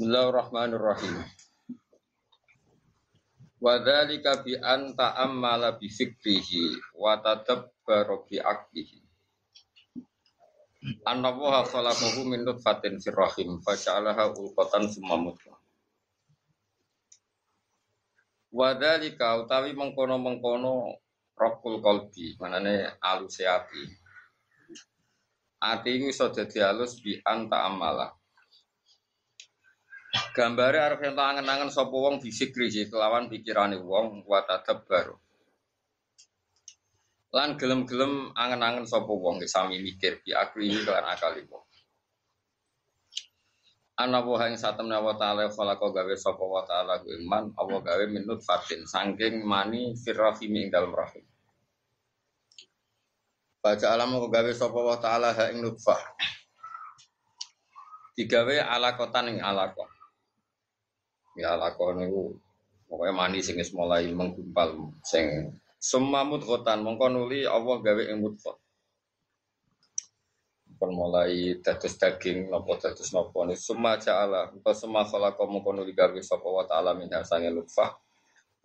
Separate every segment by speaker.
Speaker 1: Bismillahirrahmanirrahim. Wa dzalika bi an ta'ammala bi fikrihi wa tadabbara bi aqlihi. Annallaha khalaqahu min nutfatin fir rahim fa ja'alaha ulqatan summa mudghah. Wa dzalika utawi mengkono-mengkono rokul kolbi, manane aluse ati. Ati iso dadi alus bi an ta'ammala Gambare arep ento angen-angen sapa wong bisikri kelawan pikirane wong wa tadabbar. Lan gelem-gelem angen-angen sapa wong sami mikir bi akli kelan akali wong. Ana wa ing satemna wa ta'ala khalaqa gawe sapa wa ta'ala ku iman apa gawe minut fatin saking mani firrahim ing dalem rahim. Baca alam kok gawe sapa wa ta'ala ha ing nutfah. Digawe alakotan ing alakon. Ya lakon niku pokoknya mani sing wis mulai menggumpal sing semua mudghatan mongko nuli Allah gawe ing mudghah. Pun mulai dados daging napa dados napa ni summa ja'ala apa summa khalaqa mongko nuli gawe sapa wa ta'ala min sange lutfah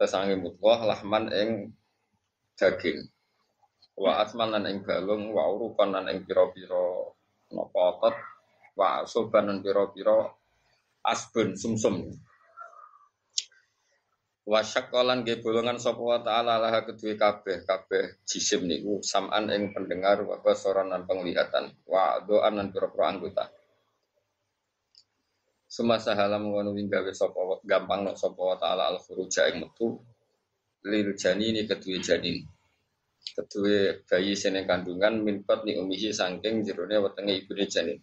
Speaker 1: sange mudghah lahman ing daging. Wa asman lan ing wa urukan lan ing pira-pira otot wa soban lan pira-pira asbun sumsum. -sum. Wasyak kolan ge bolongan sapa taala laha kedue kabeh kabeh jisim niku saman ing pendengar wa basaran lan penglihatan wa doan lan pira-pira anggota. Semasa halam ngono wing gawe sapa gampang nok sapa taala al khuruja ing metu lil janini kedue janin. Kedue bayi sene kandungan minpat ni umihi saking jerone wetenge ibune janin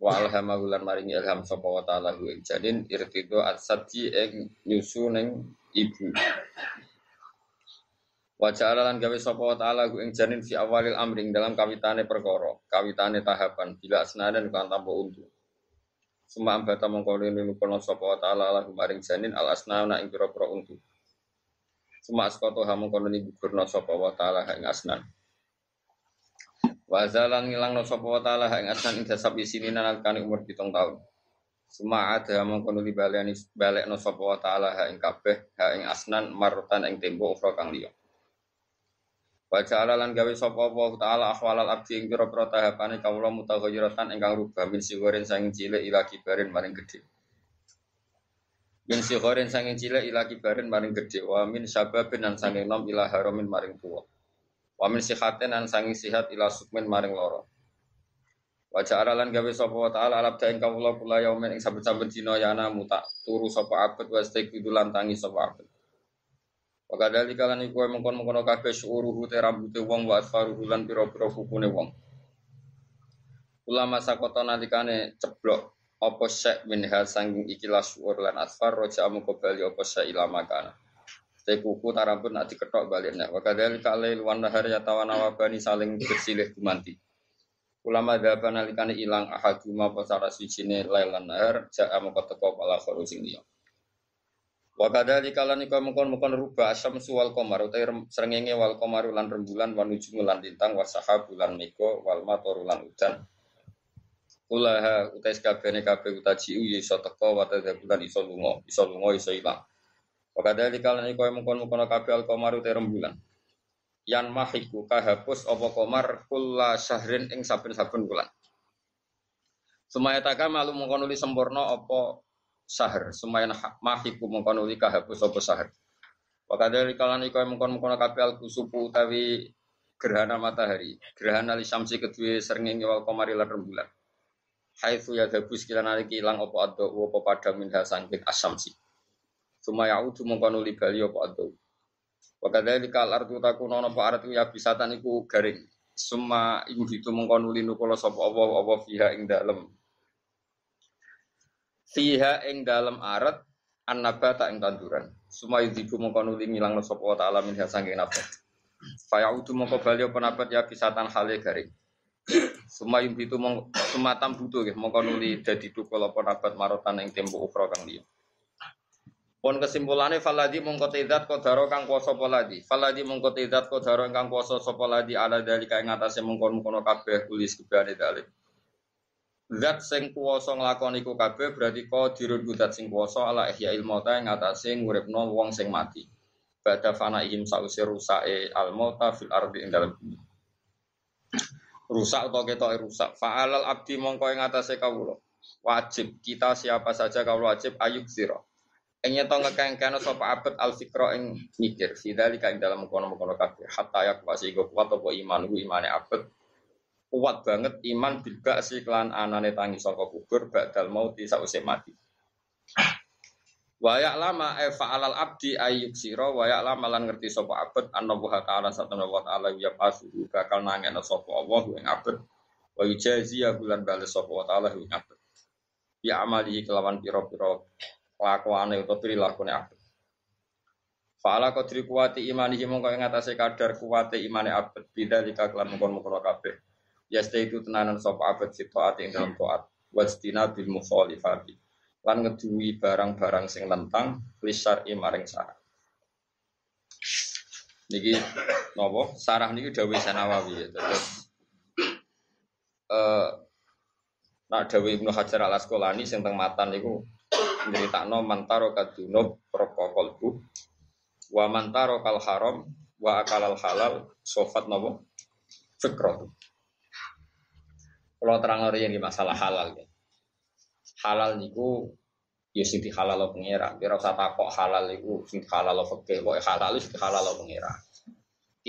Speaker 1: wa alhamahu lan maringi ilham sapa wa taala hu ing janin irtido atsati ing nyusu ning ibu. Wa ja'ala lan gawe sapa wa taala hu ing janin fi awalil amring dalam kawitane perkara kawitane tahapan bila asnadan kan tanpa untu. Suma ambata mongko linu kono sapa wa taala lahu maring janin al asnana ing pira-pira untu. Suma askoto ha mongko gugurna sapa wa taala ing asnan Wa zalan ngilang no sapa taala ing asnan ing dasab isini nalikane umur 7 tahun. Suma ada mongko nuli baleni balik no sapa taala ing kabeh ha ing asnan marutan ing tempo ukhra kang liya. Wa ja'ala lan gawe sapa wa taala ahwalal abdi ing pira-pira tahapane kawula mutaghayyiratan ingkang rubah min sigoren sanging cilik ila kibarin maring gedhe. Min sigoren sanging cilik ila kibarin maring gedhe wa min sababin lan sanging nom ila haramin maring tuwa. Wa min sihatin an sangi sihat ila sukmin maring loro. Wa ja'ala lan gawe sapa wa ta'ala alab ta ing kawula kula yaumin ing saben-saben dina yana muta turu sapa abet wa istiqbidu lan tangi sapa abet. Wa kadali kalan iku mengkon-mengkon kabeh syuruhu te rambute wong wa asfaruhu lan pira-pira kukune wong. Ulama sakota nalikane ceblok apa syek minha sanging ikilah syuur lan asfar roja amu kembali apa syek ilama Te kuku tarambut nak diketok balik nek. Wa kadzalika kalail wan nahar yatawana wabani saling bersilih gumanti. Ulama dhaba nalikane ilang ahaduma apa salah sijine lailan nahar ja'a moko teko pala kharu sing liya. Wa kadzalika lan iku mengkon-mengkon rubah asyamsu wal qamar utai srengenge wal qamar lan rembulan wa nujum lan lintang wa sahabu lan meko wal mator lan udan. Ulaha utai kabehane kabeh utaji iso teko wa tadzabulan iso lunga, iso lunga iso ilang. Wakadali kalian iku mengkon-mengkon kabeh al komaru te rembulan. Yan mahiku kahapus opo komar kula syahrin ing saben-saben bulan. Sumaya taka malu mengkon uli sempurna opo sahar. Sumaya mahiku mengkon uli kahapus opo sahar. Wakadali kalian iku mengkon-mengkon kabeh al kusupu utawi gerhana matahari. Gerhana li samsi kedua serngengi wal komari lan rembulan. Ya gabus kila naliki ilang opo ado opo pada minha asamsi. Suma yaudu mongko li bali apa adu. Wa kadzalika al-ardu takuna apa aratu ya bisatan iku garing. Suma iku itu mongko nuli nukula sapa apa apa fiha ing dalem. Fiha ing dalem arat annabata ing tanduran. Suma yudiku mongko nuli ngilangno sapa wa ta'ala min sanging nabat. Fa yaudu mongko bali apa nabat ya bisatan hale garing. Suma itu mongko sumatam butuh nggih mongko nuli dadi tukul apa nabat marotan ing tempo ukra kang liya. Pon kesimpulannya faladi mongko tidat kodaro kang kuasa poladi. Faladi mongko tidat kodaro kang kuasa sapa ladi ala dari kaya ngatasé mongkon mongkono kabeh kulis kebane dalil. Zat sing kuwasa nglakoni iku kabeh berarti qadirun zat sing kuwasa ala ihya ilmota ing atase nguripno wong sing mati. Bada fana ihim sause rusake al mauta fil ardi ing dalem bumi. Rusak atau ketoke rusak. Fa'alal abdi mongko ing atase kawula. Wajib kita siapa saja kawula wajib ayuk sira. Ing nyeto ngekengkene sapa abet al fikra ing mikir. Fidzalika ing dalam kono-kono kabeh. Hatta yak wasi kuat apa iman ku imane abet kuat banget iman bilba si klan anane tangi saka kubur badal mauti sause mati. Wayak lama e fa'alal abdi ayyuk siro wayak lama lan ngerti sapa abad anna wa ta'ala satana wa ta'ala ya pasu bakal nangena sapa Allah ing abad wa yujazi ya bulan bales sapa wa ta'ala ing abad. Ya amali kelawan pira-pira kelakuane utawa prilakune abad. Fa'ala qadri kuwati imanihi mongko ing atase kadar kuwate imane abad bidzalika kelan mungkon-mungkon kabeh. Ya itu tenanan sop abad si taat yang dalam taat wajtina bil mukhalifati lan ngeduwi barang-barang sing lentang lisar imaring sarah niki nopo sarah niki dawuh Sanawawi ya terus eh nah dawuh Ibnu Hajar Al Asqalani sing teng matan niku nyeritakno mantaro kadunub prokol bu wa mantaro kal haram wa akalal halal sofat nopo fikroh kalau terang yang di masalah halal ya. Halal niku ya sing halal lo pengira. Biar usah takok halal niku sing halal lo fakih. Kok halal itu halal lo pengira.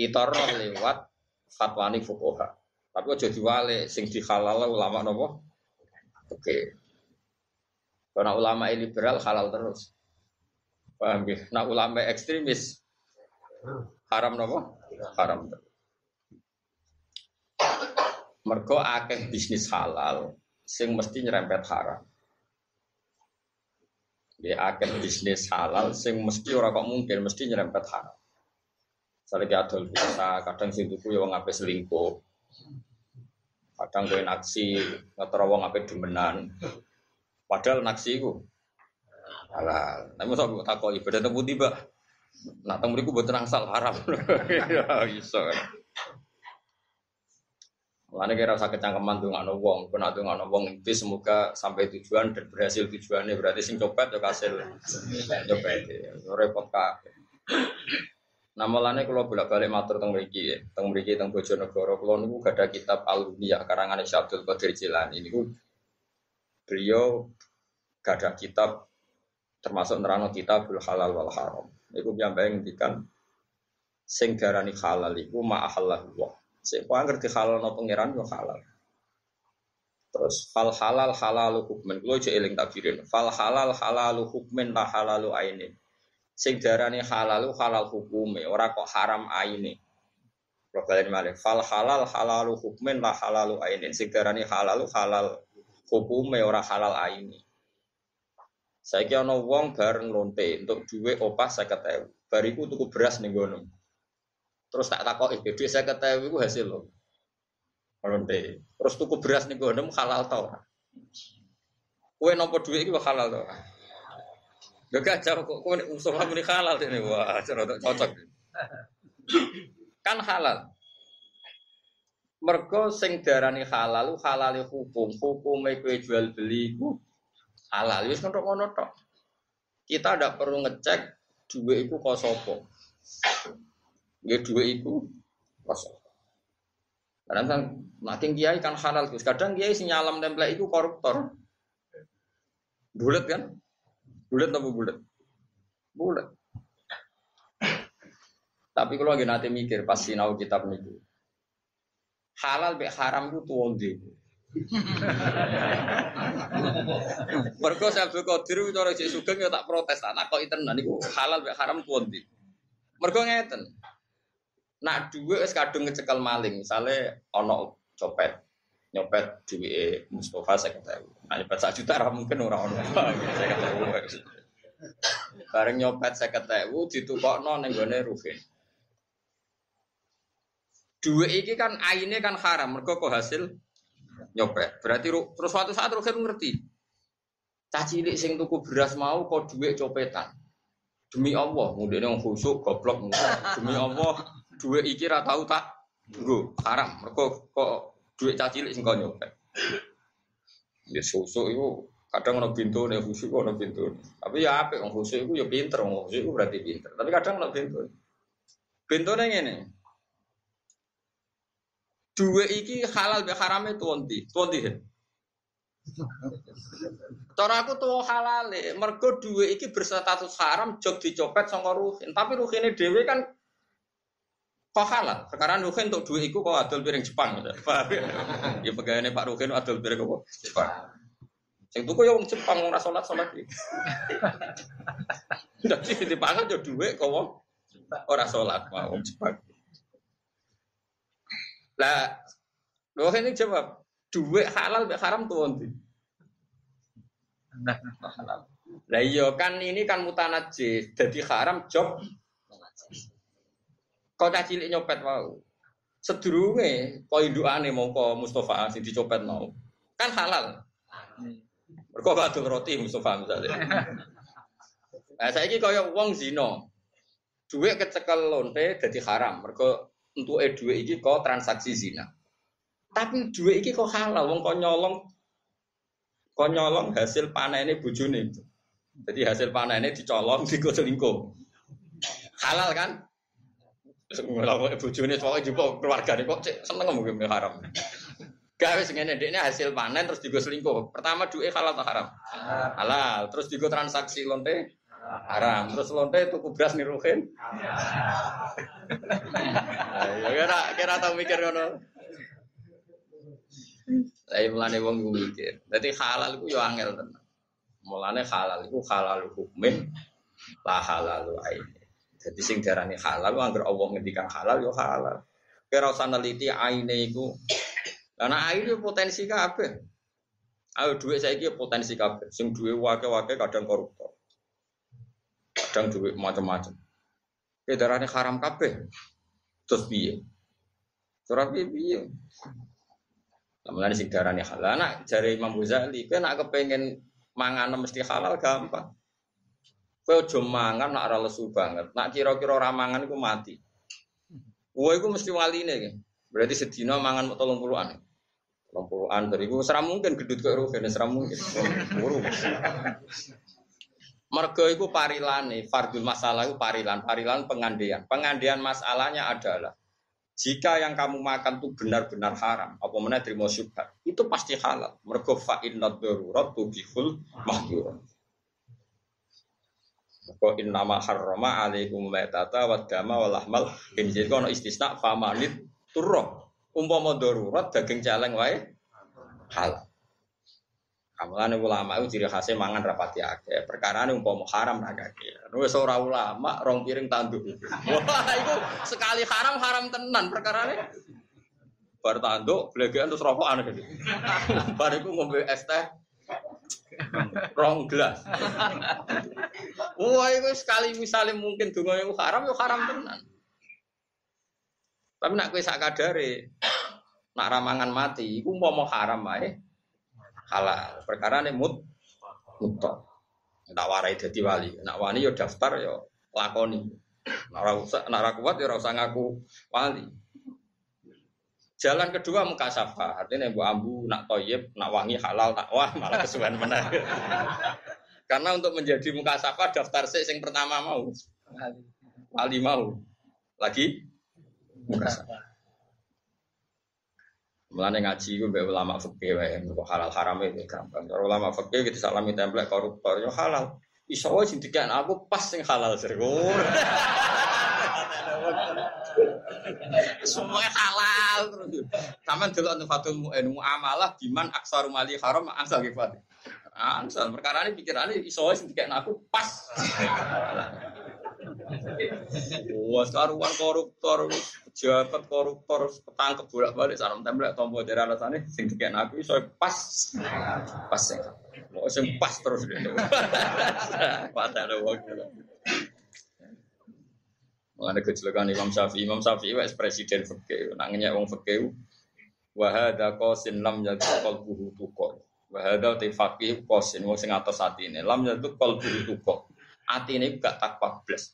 Speaker 1: Roh lewat fatwani fukoha. Tapi aja diwale sing halal ulama nopo. Oke. Karena ulama liberal halal terus. Paham ya? Nah ulama ekstremis haram nopo? Haram terus. Mergo akeh bisnis halal sing mesti nyerempet haram. Ya akeh bisnis halal sing mesti ora kok mungkin mesti nyerempet haram. Misalnya adol biasa, kadang sing tuku ya wong ape selingkuh. Kadang kowe naksi ngetro wong ape demenan. Padahal naksi iku halal. Nah, mosok takoki ibadah temu tiba. Nak temu mriku mboten angsal haram. Ya iso. Mulane kira usah kecangkeman tuh nggak wong, kena tuh nggak wong itu semoga sampai tujuan dan berhasil tujuannya berarti sing copet ya kasil copet ya, repot kak. Nah malane kalau bolak balik matur teng mriki, teng mriki teng Bojonegoro, kalau niku gak ada kitab alumni karangan Syekh Abdul Qadir Jilani niku beliau gak ada kitab termasuk nerano kitabul halal wal haram. Iku piyambake ngendikan sing darani halal iku ma'ahallahu Siapa ngerti halal no pangeran yo halal. Terus fal halal halalu hukmen. Kulo aja eling tabirin. Fal halal halalu hukmen la halalu ainin. Sing darani halalu halal hukume, ora kok haram aine. Kulo balen malih. Fal halal halalu hukmen la halalu ainin. Sing darani halalu halal hukume ora halal. Saya kira no wong bareng lonte untuk duit opas saya ketahui. Bariku tuku beras nih gunung. Terus tak takok iki dhuwit 50.000 iku hasil lho. Lonte. Terus tuku beras ning gonem halal ta ora? Kowe nopo dhuwit iki halal ta ora? Gak gajah kok kowe usul aku ini halal ini wah cocok. Kan halal. Mergo sing darani halal halal hukum, hukume kowe jual beli iku halal wis ngono-ngono tok. Kita ndak perlu ngecek duit iku sapa. Nggih dua itu kosong. Kadang kan makin kiai kan halal terus. Kadang kiai si nyalam template itu koruptor. Bulat kan? Bulat apa bulat? Bulat. Tapi kalau lagi nanti mikir pas sinau kitab niku. Halal be haram itu tuwondi. Mergo Abdul Qadir itu orang Sugeng ya tak protes, tak kok tenan niku halal be haram tuwondi. Mergo ngeten. Nak dua es kadung ngecekal maling, misalnya ono copet, nyopet duwe Mustafa saya ketahui. Nah, nyopet satu juta mungkin orang ono saya ketahui. Bareng nyopet saya ketahui, ditukokno neng gone Rufin. Dua ini kan aine kan haram, mereka kok hasil nyopet. Berarti terus suatu saat Rufin ngerti. Caci sing tuku beras mau kok duit copetan. Demi Allah, mudine wong khusuk goblok Demi Allah, duit iki ra tau tak nggo haram mergo kok duit caci cilik sing nyopet Ya susu itu kadang ono pintu nih khusyuk ono pintu. Tapi ya apa yang khusyuk itu ya pinter, khusyuk itu berarti pinter. Tapi kadang ono pintu. Pintu nih ini. Dua iki halal be harame tuanti, tuanti kan. Cara aku tuh halal mergo dua iki berstatus haram jog dicopet sangka ruhin. Tapi ruhine dhewe kan kok halal. Perkara ruhin untuk dua iku kok adol piring Jepang. Paham ya? Ya pegawainya Pak Ruhin adol piring kok Jepang. Sing tuku ya wong Jepang ora salat-salat iki. Dadi dipangan yo dhuwit kok wong ora salat wong Jepang. Lah, lho ini jawab, duit halal be haram tuh nanti. halal. Lah iya kan ini kan mutanajis, jadi haram job. Kau cilik nyopet mau. Sedurunge kau indukane mongko Mustafa sing dicopet mau. Kan halal. Mergo kadung roti Mustafa misalnya. Nah, saya ini kaya wong zino. Duit kecekel lonte jadi haram. Mergo untuk e duit iki kok transaksi zina. Tapi duit iki kok halal, wong kok nyolong kok nyolong hasil panennya bujune. Jadi hasil panennya dicolong di selingkuh. Halal kan? Ngelakuin bujune soalnya juga keluarga nih kok cek seneng mungkin haram. Gak wis ngene ini hasil panen terus digo selingkuh. Pertama duit halal atau haram? Halal. Terus digo transaksi lonte haram. Terus lonte tuku beras niruhin. Ayo kira kira tau mikir ngono. Saya mulane wong iku mikir. Dadi halal iku yo angel tenan. Mulane halal iku halal hukmin la halal aine. Jadi sing darani halal anggar Allah ngendikan halal yo halal. Kira usah neliti aine iku. Karena aine potensi kabeh. Ayo duit saya ini potensi kabeh. Sing duit wake-wake kadang koruptor. Kadang duit macam-macam. Kayak darahnya haram kabeh. Terus piye? Surah piye? Lamulan sing darahnya halal. Nak jari Imam Ghazali, kowe nak kepengen mangan mesti halal gampang. Kowe aja mangan nak ora lesu banget. Nak kira-kira ora mangan iku mati. Kowe iku mesti waline iki. Berarti sedina mangan 30-an. 30-an dari iku seram mungkin gedut kok rugen seram mungkin. Buru. Mergo iku parilane, fardul masalah itu parilan, parilan pengandian. Pengandian masalahnya adalah jika yang kamu makan itu benar-benar haram, apa mana terima syubhat, itu pasti halal. Mergo fa inna darurat tubihul mahdurat. Kau in nama harrama alaikum maitata wa dama wa lahmal kono istisna famanit turro. Umpama darurat daging celeng wae halal. Kamulane ulama itu ciri khasnya mangan rapati akeh. Perkara ini umpama haram agak Wis ora ulama rong piring tanduk. Wah, itu sekali haram haram tenan perkara ini. Bar tanduk, belegean terus rokokan gitu. Bar iku ngombe es teh rong gelas. Wah, itu sekali misalnya mungkin donga itu haram, yo haram tenan. Tapi nak kowe sak kadare nak ramangan mati, iku haram ae halal. Perkara ini mut mutok. Tak warai jadi wali. Nak wali yo daftar yo lakoni. Nak nak kuat yo usah ngaku wali. Jalan kedua muka safa, artinya bu ambu nak toyib, nak wangi halal, nak wah malah kesuwen mana. Karena untuk menjadi muka safa daftar sih yang pertama mau, wali mau, lagi muka safa. Mulane ngaji gue be ulama fikih wae kok halal haram itu gampang. Kalau ulama fikih gitu salami template koruptor yo halal. Iso wae sing aku pas sing halal sir. Semua halal terus. Taman delok anu fatul muamalah biman aksaru mali haram angsal kifat. Angsal perkara ini pikirannya iso wae sing aku pas. Wah, karuan koruptor, pejabat koruptor, ketangkep bolak balik salam tembak tombol dari alasannya, sing diken aku iso pas, pas sing, mau sing pas terus deh. Pada ada waktu. Mengenai kecelakaan Imam Syafi'i, Imam Syafi'i wes presiden fakir, nangnya wong fakir. Wahada kosin lam jadi kalbuhu tukor. Wahada te fakih kosin wong sing atas hati ini. Lam jadi kalbuhu tukor. Hati ini gak takwa blas.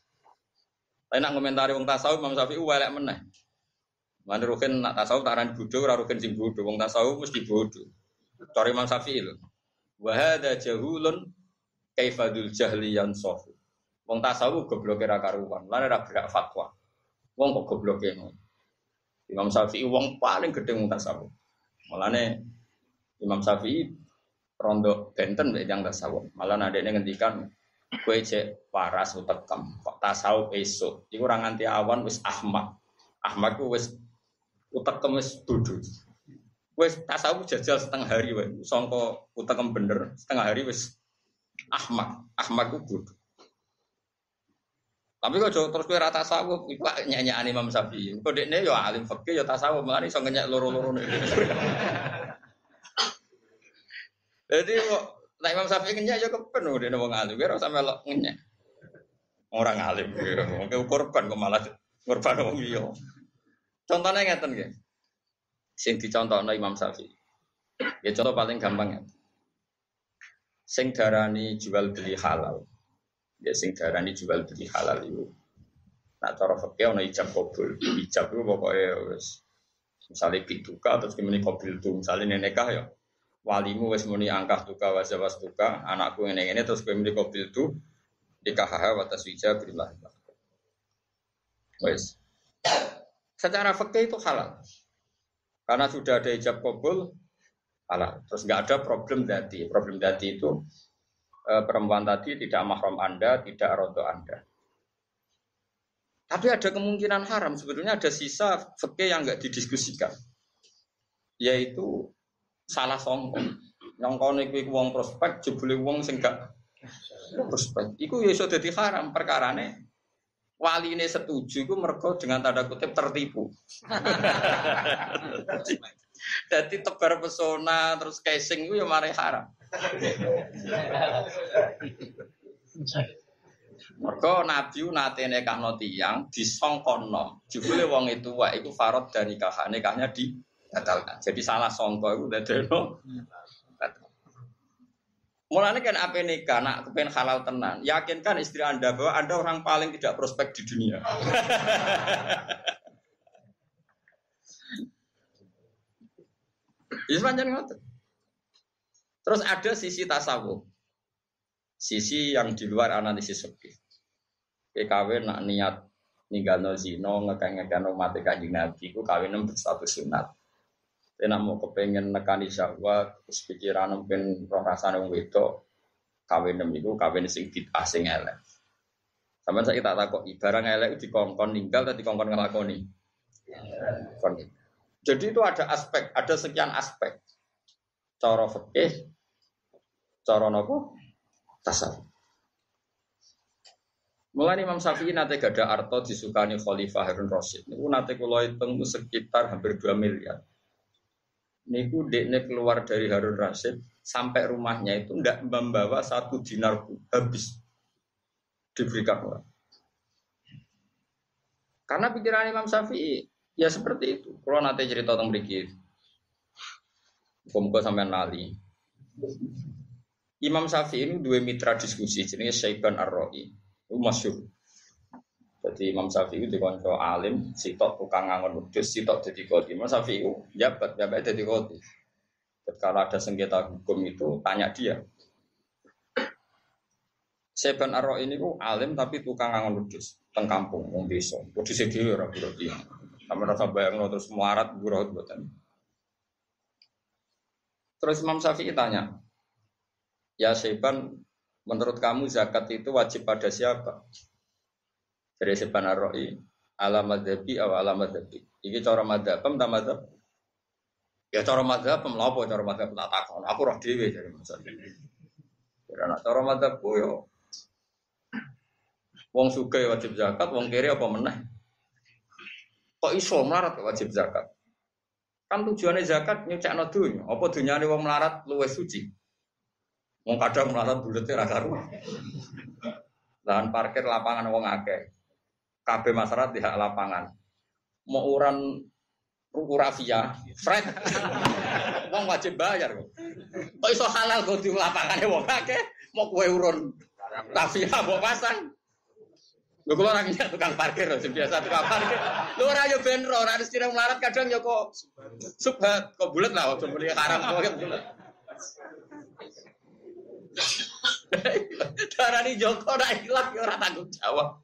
Speaker 1: Tapi nak komentari wong tasawuf Imam Syafi'i welek meneh. Mana rukin nak tasawuf tak arani bodoh, ora rukin sing bodoh. Wong tasawuf mesti bodoh. Cari Imam Syafi'i lho. Wa hadza jahulun kaifadul jahli yansafu. Wong tasawuf gobloke ra karuan, lan ora gerak fatwa. Wong kok gobloke. Imam Syafi'i wong paling gedhe wong tasawuf. Mulane Imam Syafi'i rondo benten yang tasawuf. Malah nadene ngendikan kowe cek waras utekem kok tasawuf esuk. Iku ora nganti awan wis ahmak. Ahmak ku wis utekem wis bodho. Wis tasawuf jajal setengah hari wae. Sangka utekem bener setengah hari wis ahmak. Ahmak ku bodho. Tapi kok terus kowe rata tasawuf iku nyanyian Imam Syafi'i. Kok dekne ya alim fikih ya tasawuf, malah iso ngenyek loro-loro Jadi kok nek Imam Syafi'i ngenyek ya kepen dekne wong alim, ora sampe melok ngenyek. Orang alim, mungkin korban kok malah korban wong liya. Contohnya ngeten nggih. Sing dicontohno Imam Syafi'i. Ya contoh paling gampang ya. Sing darani jual beli halal ya sing darani jual beli halal itu nak cara fakir ono ijab kabul ijab itu pokoknya wes misalnya bituka terus kemudian kabul tuh misalnya nenekah ya walimu wes muni angkah tuka wajawas tuka. Anakku yang ini terus kemudian kabul tuh nikah watas wijab billah. Wes. Secara fakir itu halal. Karena sudah ada ijab kabul halal. Terus nggak ada problem dati. Problem dati itu Eh, perempuan tadi tidak mahram Anda, tidak rodo Anda. Tapi ada kemungkinan haram. Sebetulnya ada sisa fikih yang nggak didiskusikan, yaitu salah songkong. Nyongkone kuwi wong prospek, jebule wong sing gak prospek. Iku ya iso dadi haram perkarane wali ini setuju itu mereka dengan tanda kutip tertipu. Jadi tebar pesona terus casing itu ya mari haram. Mereka nabi nate nekahno tiyang disongkono. Jebule wong itu wae iku farad dan nikah nikahnya dibatalkan. Jadi salah songko itu dadeno. Mulanya kan apa nikah, nak kepen halal tenan. Yakinkan istri anda bahwa anda orang paling tidak prospek di dunia. Ini panjang ngotot. Terus ada sisi tasawuf. Sisi yang di luar analisis fikih. kawin nak niat ninggalno zino ngekang-ngekang mati kanjeng Nabi ku kawin berstatus sunat. Enak mau kepengen nekani syahwat, terus pikiran mungkin roh rasa nang wedok, kawin nem itu kawin sing bid'ah sing elek. Sampai saya tak takut, barang elek dikongkon ninggal atau dikongkon ngelakoni. Jadi itu ada aspek, ada sekian aspek. Cara fikih, Cara nopo? Tasawuf. Mulai Imam Syafi'i nate gada arto disukani Khalifah Harun Rasid. Niku nate kula hitung sekitar hampir 2 miliar. Niku dekne keluar dari Harun Rasid sampai rumahnya itu ndak membawa satu dinar pun habis diberikan orang. Karena pikiran Imam Syafi'i ya seperti itu. Kalau nanti cerita tentang berikut, muka sampai nali. Imam Syafi'i ini dua mitra diskusi jenis Syaiban Ar-Ra'i. Itu masyhur. Jadi Imam Syafi'i itu dikonco alim, sitok tukang ngangon wedhus, sitok jadi kodi. Imam Syafi'i itu jabat, jabat jadi kodi. Kalau ada sengketa hukum itu tanya dia. Syaiban Ar-Ra'i ini ku alim tapi tukang ngangon wedhus, teng kampung, wong desa. Wedhus dhewe ora berarti. Sampe rasa bayangno terus muarat buruh buatan. Terus Imam Syafi'i tanya, Ya Syaiban, menurut kamu zakat itu wajib pada siapa? Dari Syaiban Ar-Ra'i, ala madhabi atau ala madhabi. Ini cara madhab, tak madhab? Ya cara madhab, apa cara madhab tak takon. Aku roh dewe dari masa Karena cara madhabku yo. Wong suka wajib zakat, wong kiri apa meneh? Kok iso melarat wajib zakat? Kan tujuannya zakat nyucak dunya. Apa dunyane wong melarat luwes suci? Wong kadang melarat bulatnya rasa rumah. Lahan parkir lapangan wong akeh. Kabeh masyarakat di hak lapangan. Mau uran ruku rafia, Fred. wong wajib bayar kok. Kok iso halal kok di lapangane wong akeh, mau kue urun rafia mau pasang. Lho kula ora ngira tukang parkir sing biasa tukang parkir. Lho ora yo ben ora harus melarat kadang yo kok subhat kok bulat lah ojo beli haram kok bulat. Darah ini Joko nak hilang ya orang tanggung jawab.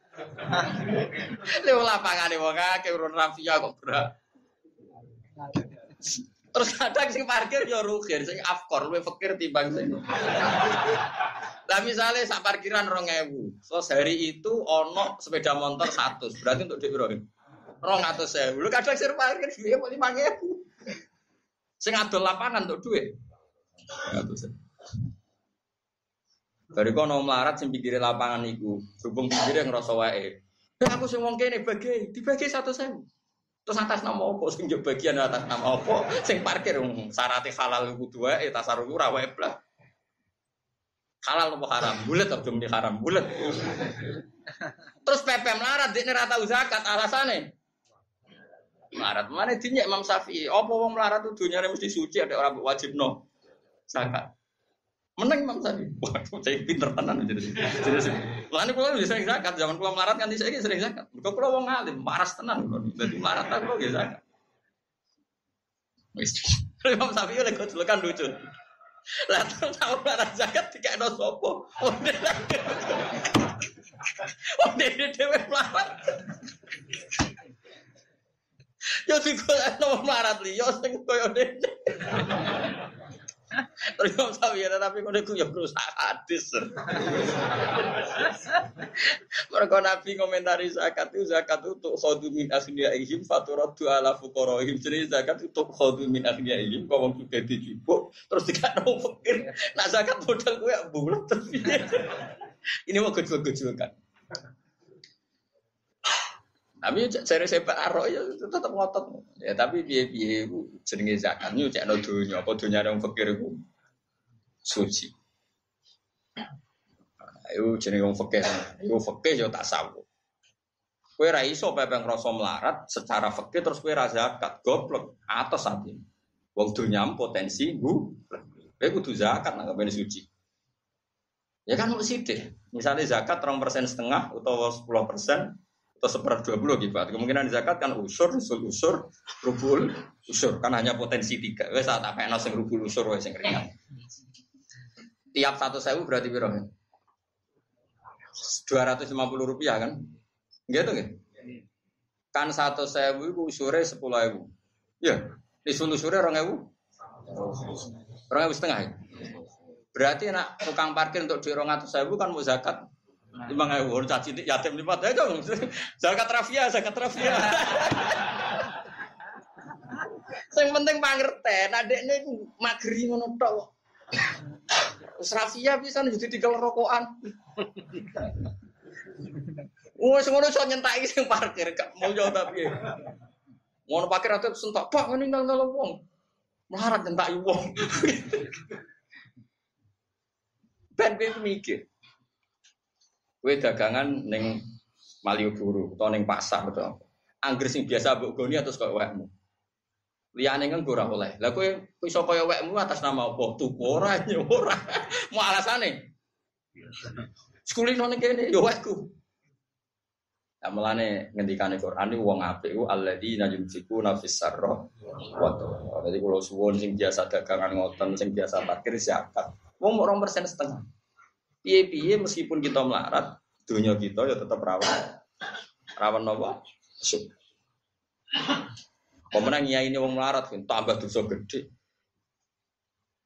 Speaker 1: Lewat lapangan nih wong akeh urun rafia kok berat. Terus kadang sing parkir ya rugir, sing afkor luwih fakir timbang sing. Lah misalnya sak parkiran 2000. So hari itu ono sepeda motor 100. Berarti untuk dhek piro? 200.000. Lu kadang sing parkir biaya 5000. Sing adol lapangan untuk duit. 200.000. Dari kono melarat sing pinggire lapangan iku, berhubung pinggire ngrasa wae. Aku sing wong kene bagi, dibagi satu sewu. Terus atas nama apa? Sing bagian atas nama apa? Sing parkir syaratnya halal kudu wae tasarruf ora wae blas. Halal apa haram? Bulet atau muni haram? Bulet. Terus PP melarat dia ora tau zakat alasane. Melarat mana dinya Imam Syafi'i? Apa wong melarat tuh dunia mesti suci ada orang wajib no zakat. Menang Imam Syafi'i. Waduh, saya pinter tenan jadi. Jadi, lalu kalau bisa sering zakat, zaman kalau melarat kan saya sering zakat. Kalau kalau wong alim, maras tenan kalau jadi melarat aku kalau zakat. Imam Syafi'i oleh kau kan lucu. Lah tahu melarat zakat ada sopo. Oh dia dewe melarat. Yo digolek nomor melarat liyo sing koyo dene. Imam Syafi'i tapi ngono iku ya berusaha hadis. Mereka Nabi komentari zakat itu zakat itu khodu min ihim faturadu ala fuqaraihim. Jadi zakat itu khodu min ihim kau wong juga dijupuk terus dikatakan fakir. Nah zakat modal gue bulat terus ini mau gejol-gejolkan. Tapi cari saya Pak Aro ya tetap ngotot. Ya tapi biaya biaya itu jenenge zakat cek no dunia apa dunia yang fakir itu suci. Ayo jenenge wong fakir. Ayo fakir yo tak sawu. Kue ra iso pepe ngrasa melarat secara fakir terus kue ra zakat goblok atau saat ini. Wong dunia potensi bu. Kue kudu zakat nggak suci. Ya kan mesti deh. Misalnya zakat terong persen setengah atau sepuluh persen, atau seper dua puluh gitu. Kemungkinan zakat kan usur, usul usur, rubul usur kan hanya potensi tiga. Wes saat apa yang rubul usur wes yang ringan. Tiap satu sewu berarti berapa? Dua ratus lima puluh rupiah kan? Gitu kan? Kan satu sewu itu usurnya sepuluh ribu. Ya, usul usurnya orang ribu. Orang ribu setengah ya? Berarti nak tukang parkir untuk di orang atau sewu kan mau zakat Lima ewu, orang caci yatim lima itu dong. Zakat rafia, zakat rafia. Yang penting pangerten, adek ini magri tok. Rafia bisa jadi tiga rokokan. Wes ngono iso nyentaki sing parkir, gak mau jauh tapi. Ngono parkir atau sentak, Pak ini nang wong. Melarat nyentaki wong. Ben mikir. Kue dagangan neng Malioboro atau neng pasar betul. Angger sing biasa mbok goni atau kok wekmu. Liyane kan ora oleh. Lah kowe iso kaya wekmu atas nama apa? Tuku ora ora. Mau alasane? Sekulino ning kene yo wekku. Lah mulane ngendikane Quran iki wong apik ku alladzina yunfikuna fis sarra wa Jadi kalau suwon sing biasa dagangan ngoten, sing biasa parkir zakat. Wong mau persen setengah. Piye-piye meskipun kita melarat, dunia kita ya tetap rawan. Rawan nopo? Syuk. Pemenang ya ini wong melarat kan tambah dosa gede.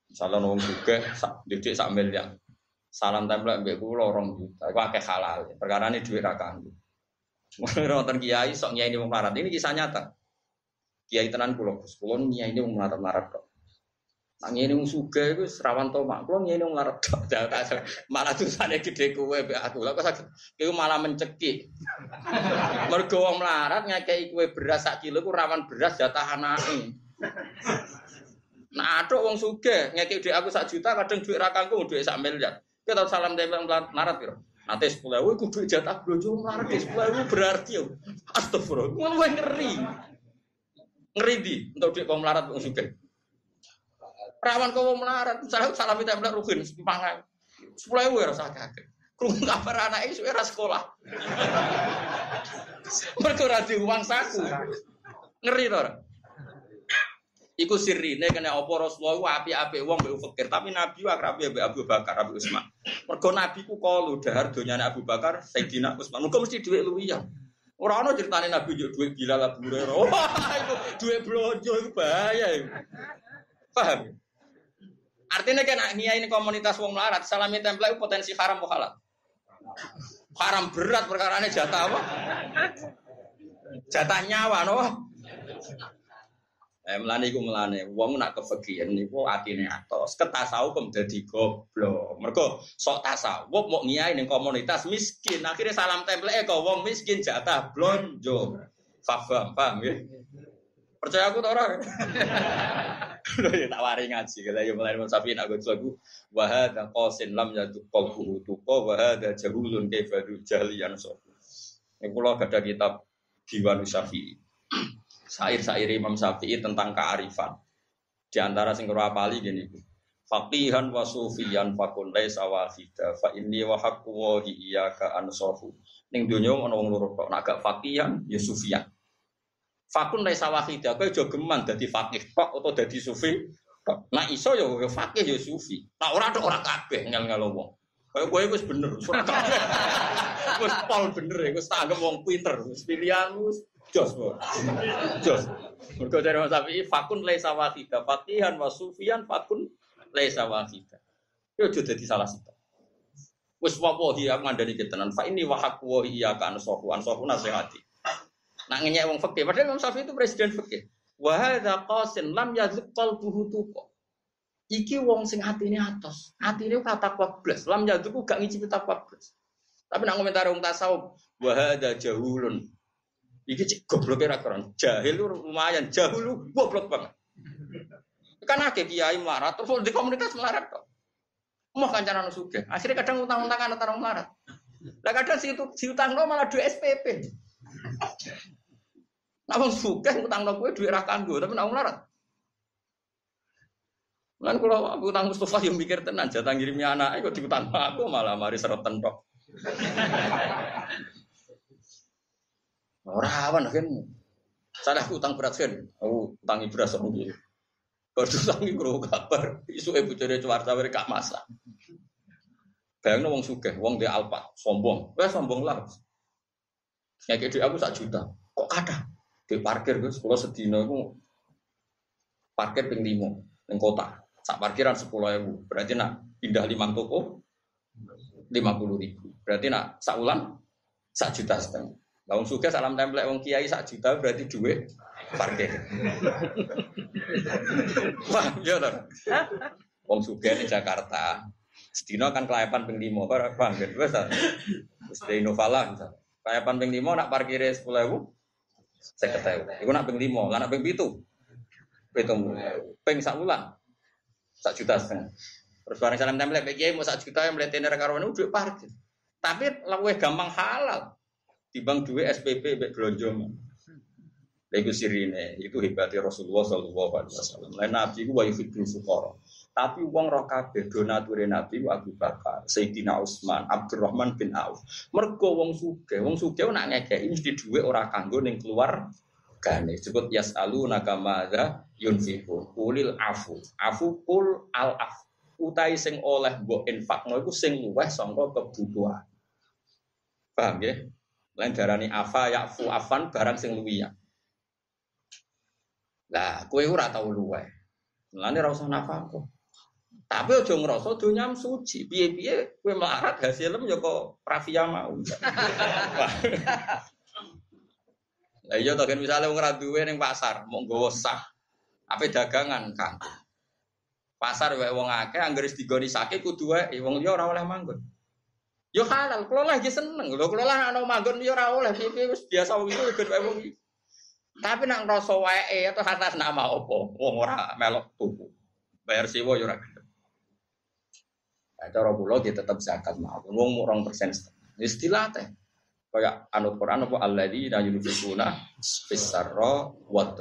Speaker 1: Misalnya wong juga didik sak miliar. Salam tempel mbek kula orang juta. Iku akeh halal. Perkara ini duit ra kanggo. Wonten kiai sok nyai ini wong melarat. Ini kisah nyata. Kiai tenan kula, kula nyai ini wong melarat-melarat kok. Nah, ini wong suga itu serawan to mak, kulo ngene wong larat Malah tusane gede kowe mbek aku. Lah kok sakit iku malah mencekik. Mergo wong melarat ngekeki kowe beras sak kilo ku rawan beras jatah anake. Nah, atuk wong suga ngekeki dhuwit aku sak juta kadang dhuwit ra kanggo dhuwit sak miliar. Kita salam tempel melarat piro? Nanti sepuluh ewu, kudu jatah blojo melarat sepuluh ewu berarti yo. Astagfirullah, ngono ngeri. Ngeri di untuk dhuwit wong melarat wong suga. Rawan kau melarat, salam salam minta benar rukin, pangan. Sepuluh ewu ya rasa kaget. Kurung kabar anak itu era sekolah. Mereka uang saku. Ngeri tuh. Iku sirine kena apa Rasulullah api-api wong mbek fakir, tapi Nabi akrab mbek Abu Bakar, Abu Utsman. Mergo Nabi ku kalu dahar donyane Abu Bakar, Sayyidina Utsman. Muga mesti dhuwit luwiyan. Ora ana ceritane Nabi yo dhuwit Bilal Abu Hurairah. Wah, itu dhuwit blonjo itu bahaya. Itu. Paham? Artinya kan ini komunitas wong melarat, salami template potensi haram halal? Haram berat perkara ini jatah apa? Jatah nyawa, no? Eh melani ku melani, wong nak kefakiran niku atine atos. Kok dadi goblok. Mergo sok tasawuf mau ngiyai ning komunitas miskin, akhirnya salam template kok wong miskin jatah blonjo. Faham, paham ya? Percaya aku tak orang. Lho ya tak wari ngaji kata ya mulai sapi nak gue lagu wa hadza qasin lam yatu qalbu tuqa wa hadza jahulun kaifadu jahliyan so. Ini kula ada kitab Diwan Syafi'i syair-syair Imam Syafi'i tentang kearifan. Di antara sing apali gini. Faqihan wa sufiyan fakun laisa wahida fa inni wa haqqu wa iyyaka ansafu. Ning donya ana wong loro tok, nek gak ya. Fakun laisa wahida, kowe aja geman dadi faqih tok utawa dadi sufi. Nah iso ya faqih ya sufi. Nah ora tok ora kabeh ngel-ngel wong. Kayak gue wis bener, wis pol bener ya, wis tanggap wong pinter, wis pilihan wis Jos, jos. Mereka dari Mas Syafi'i, fakun laisa wahida, fatihan wa sufian fakun laisa wahida. Yo jadi salah satu. Wis wawahi aku ngandani ketenan. Fa ini wahak wa iya ka ansohu ansohu nasihati. Nak ngenyek wong fakih. Padahal Imam Syafi'i itu presiden fakih. Wa hadza qasin lam yazq qalbuhu tuqa. Iki wong sing atine atos. Atine kata blas. Lam yazq gak ngicipi takwa blas. Tapi nak komentar wong tasawuf, wa hadza jahulun Iki cik goblok era keren. Jahil lu lumayan, jahil lu goblok banget. Kan akeh kiai melarat, terus di komunitas melarat kok. Mau kancanan suge. Akhirnya kadang utang-utangan antara melarat. Lah kadang si, si utang lo malah dua SPP. Nah, wong suge utang lo gue duit rakan gue, tapi nak melarat. Lan aku utang Mustafa yang mikir tenan, jatah ngirimi anak, kok diutang aku malah mari serotan tok. Rawan kan. Salah utang berat kan. Aku utangi beras gitu. Kalau utangi kro kabar. Ibu jadi cuarta mereka masa. Bayang wong sugih, wong di alpa, sombong. Wah sombong lah. Kayak gitu aku sak juta. Kok kata? Di parkir gue sepuluh sedino aku parkir ping limo kota. Sak parkiran sepuluh ribu. Berarti nak pindah lima toko lima puluh ribu. Berarti nak sak ulang sak juta setengah. Wong suka salam template wong kiai sak juta berarti duit parkir. Wah, ya toh. Wong suka di Jakarta. Sedino kan kelayapan ping 5, paham kan? Wes ta. Wis Innovala Kelayapan ping 5 nak parkire 10.000 50.000. Iku nak ping 5, lah nak ping 7. Pitung ping sak wulan. Sak juta setengah. Terus bareng salam template kiai mau sak juta yang melihat tener karo duit parkir. Tapi luwih gampang halal timbang dua SPP mbek blonjo. Lha sirine, itu hebatnya Rasulullah sallallahu alaihi wasallam. Lain nabi ku wa yuhibbul fuqara. Tapi wong roh kabeh donature nabi Abu Bakar, Sayyidina Utsman, Abdurrahman bin Auf. Mergo wong sugih, wong sugih nak ngekeki mesti dhuwit ora kanggo ning keluar gane. Disebut yasalu nakamada yunfiqun. Ulil afu. Afu kul al af. Utai sing oleh mbok infakno iku sing luweh sangka kebutuhan. Paham ya? Lain darani afa yakfu afan barang sing luwiya. Lah, kue ora tau luwe. Mulane ora usah nafkah. Tapi aja ngrasa donya suci. Piye-piye kowe melarat hasilem ya rafia mau. Lah iya to kan misale wong ora duwe ning pasar, mau nggawa sah. Apa dagangan, Kang? Pasar wae wong akeh anggere digoni sakit kudu wae wong liya ora oleh manggon. Yo halal, kalau lagi seneng. Lho kalau lah ana manggon yo ora oleh piye wis biasa wong iku ben wong iki. Tapi nak ngrasa wae atau atas nama opo, wong ora melok tuku. Bayar sewa yo ora gelem. Cara kula dia tetap zakat mau. Wong rong persen Istilah teh. Kayak anut Quran apa alladzina yunfiquna fis-sarra wad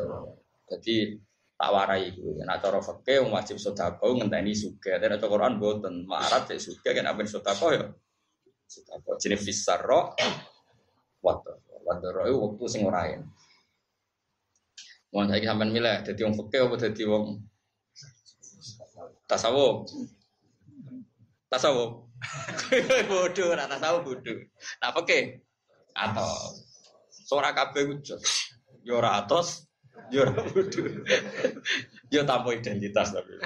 Speaker 1: Jadi tak warai itu. Nah cara fikih wajib sedekah ngenteni sugih. Nek cara Quran mboten marat sik sugih kan apa sedekah ya apa jenis fisarro wadah wadah itu waktu sing ora Mau saya sampean milih, jadi wong fikih apa jadi wong tasawuf? Tasawuf. bodoh, rata tasawuf bodoh. Nah fikih atau suara kabeh wujud. Yo ora atos, yo ora bodoh. Yo tanpa identitas tapi.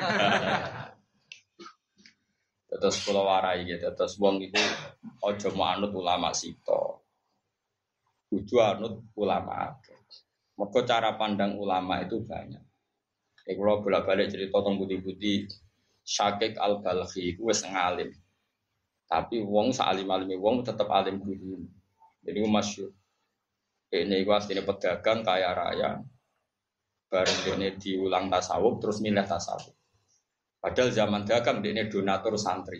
Speaker 1: Terus pulau warai gitu, terus wong itu ojo mau anut ulama sito, kudu anut ulama mereka cara pandang ulama itu banyak. Kayak kalau bolak balik cerita tentang putih-putih Syakik al balhi wes ngalim. Tapi wong salim alimi wong tetap alim guru. Jadi masyur. Ini gua aslinya pedagang kaya raya. Baru ini diulang tasawuf terus milih tasawuf. Padahal zaman dagang ini donatur santri.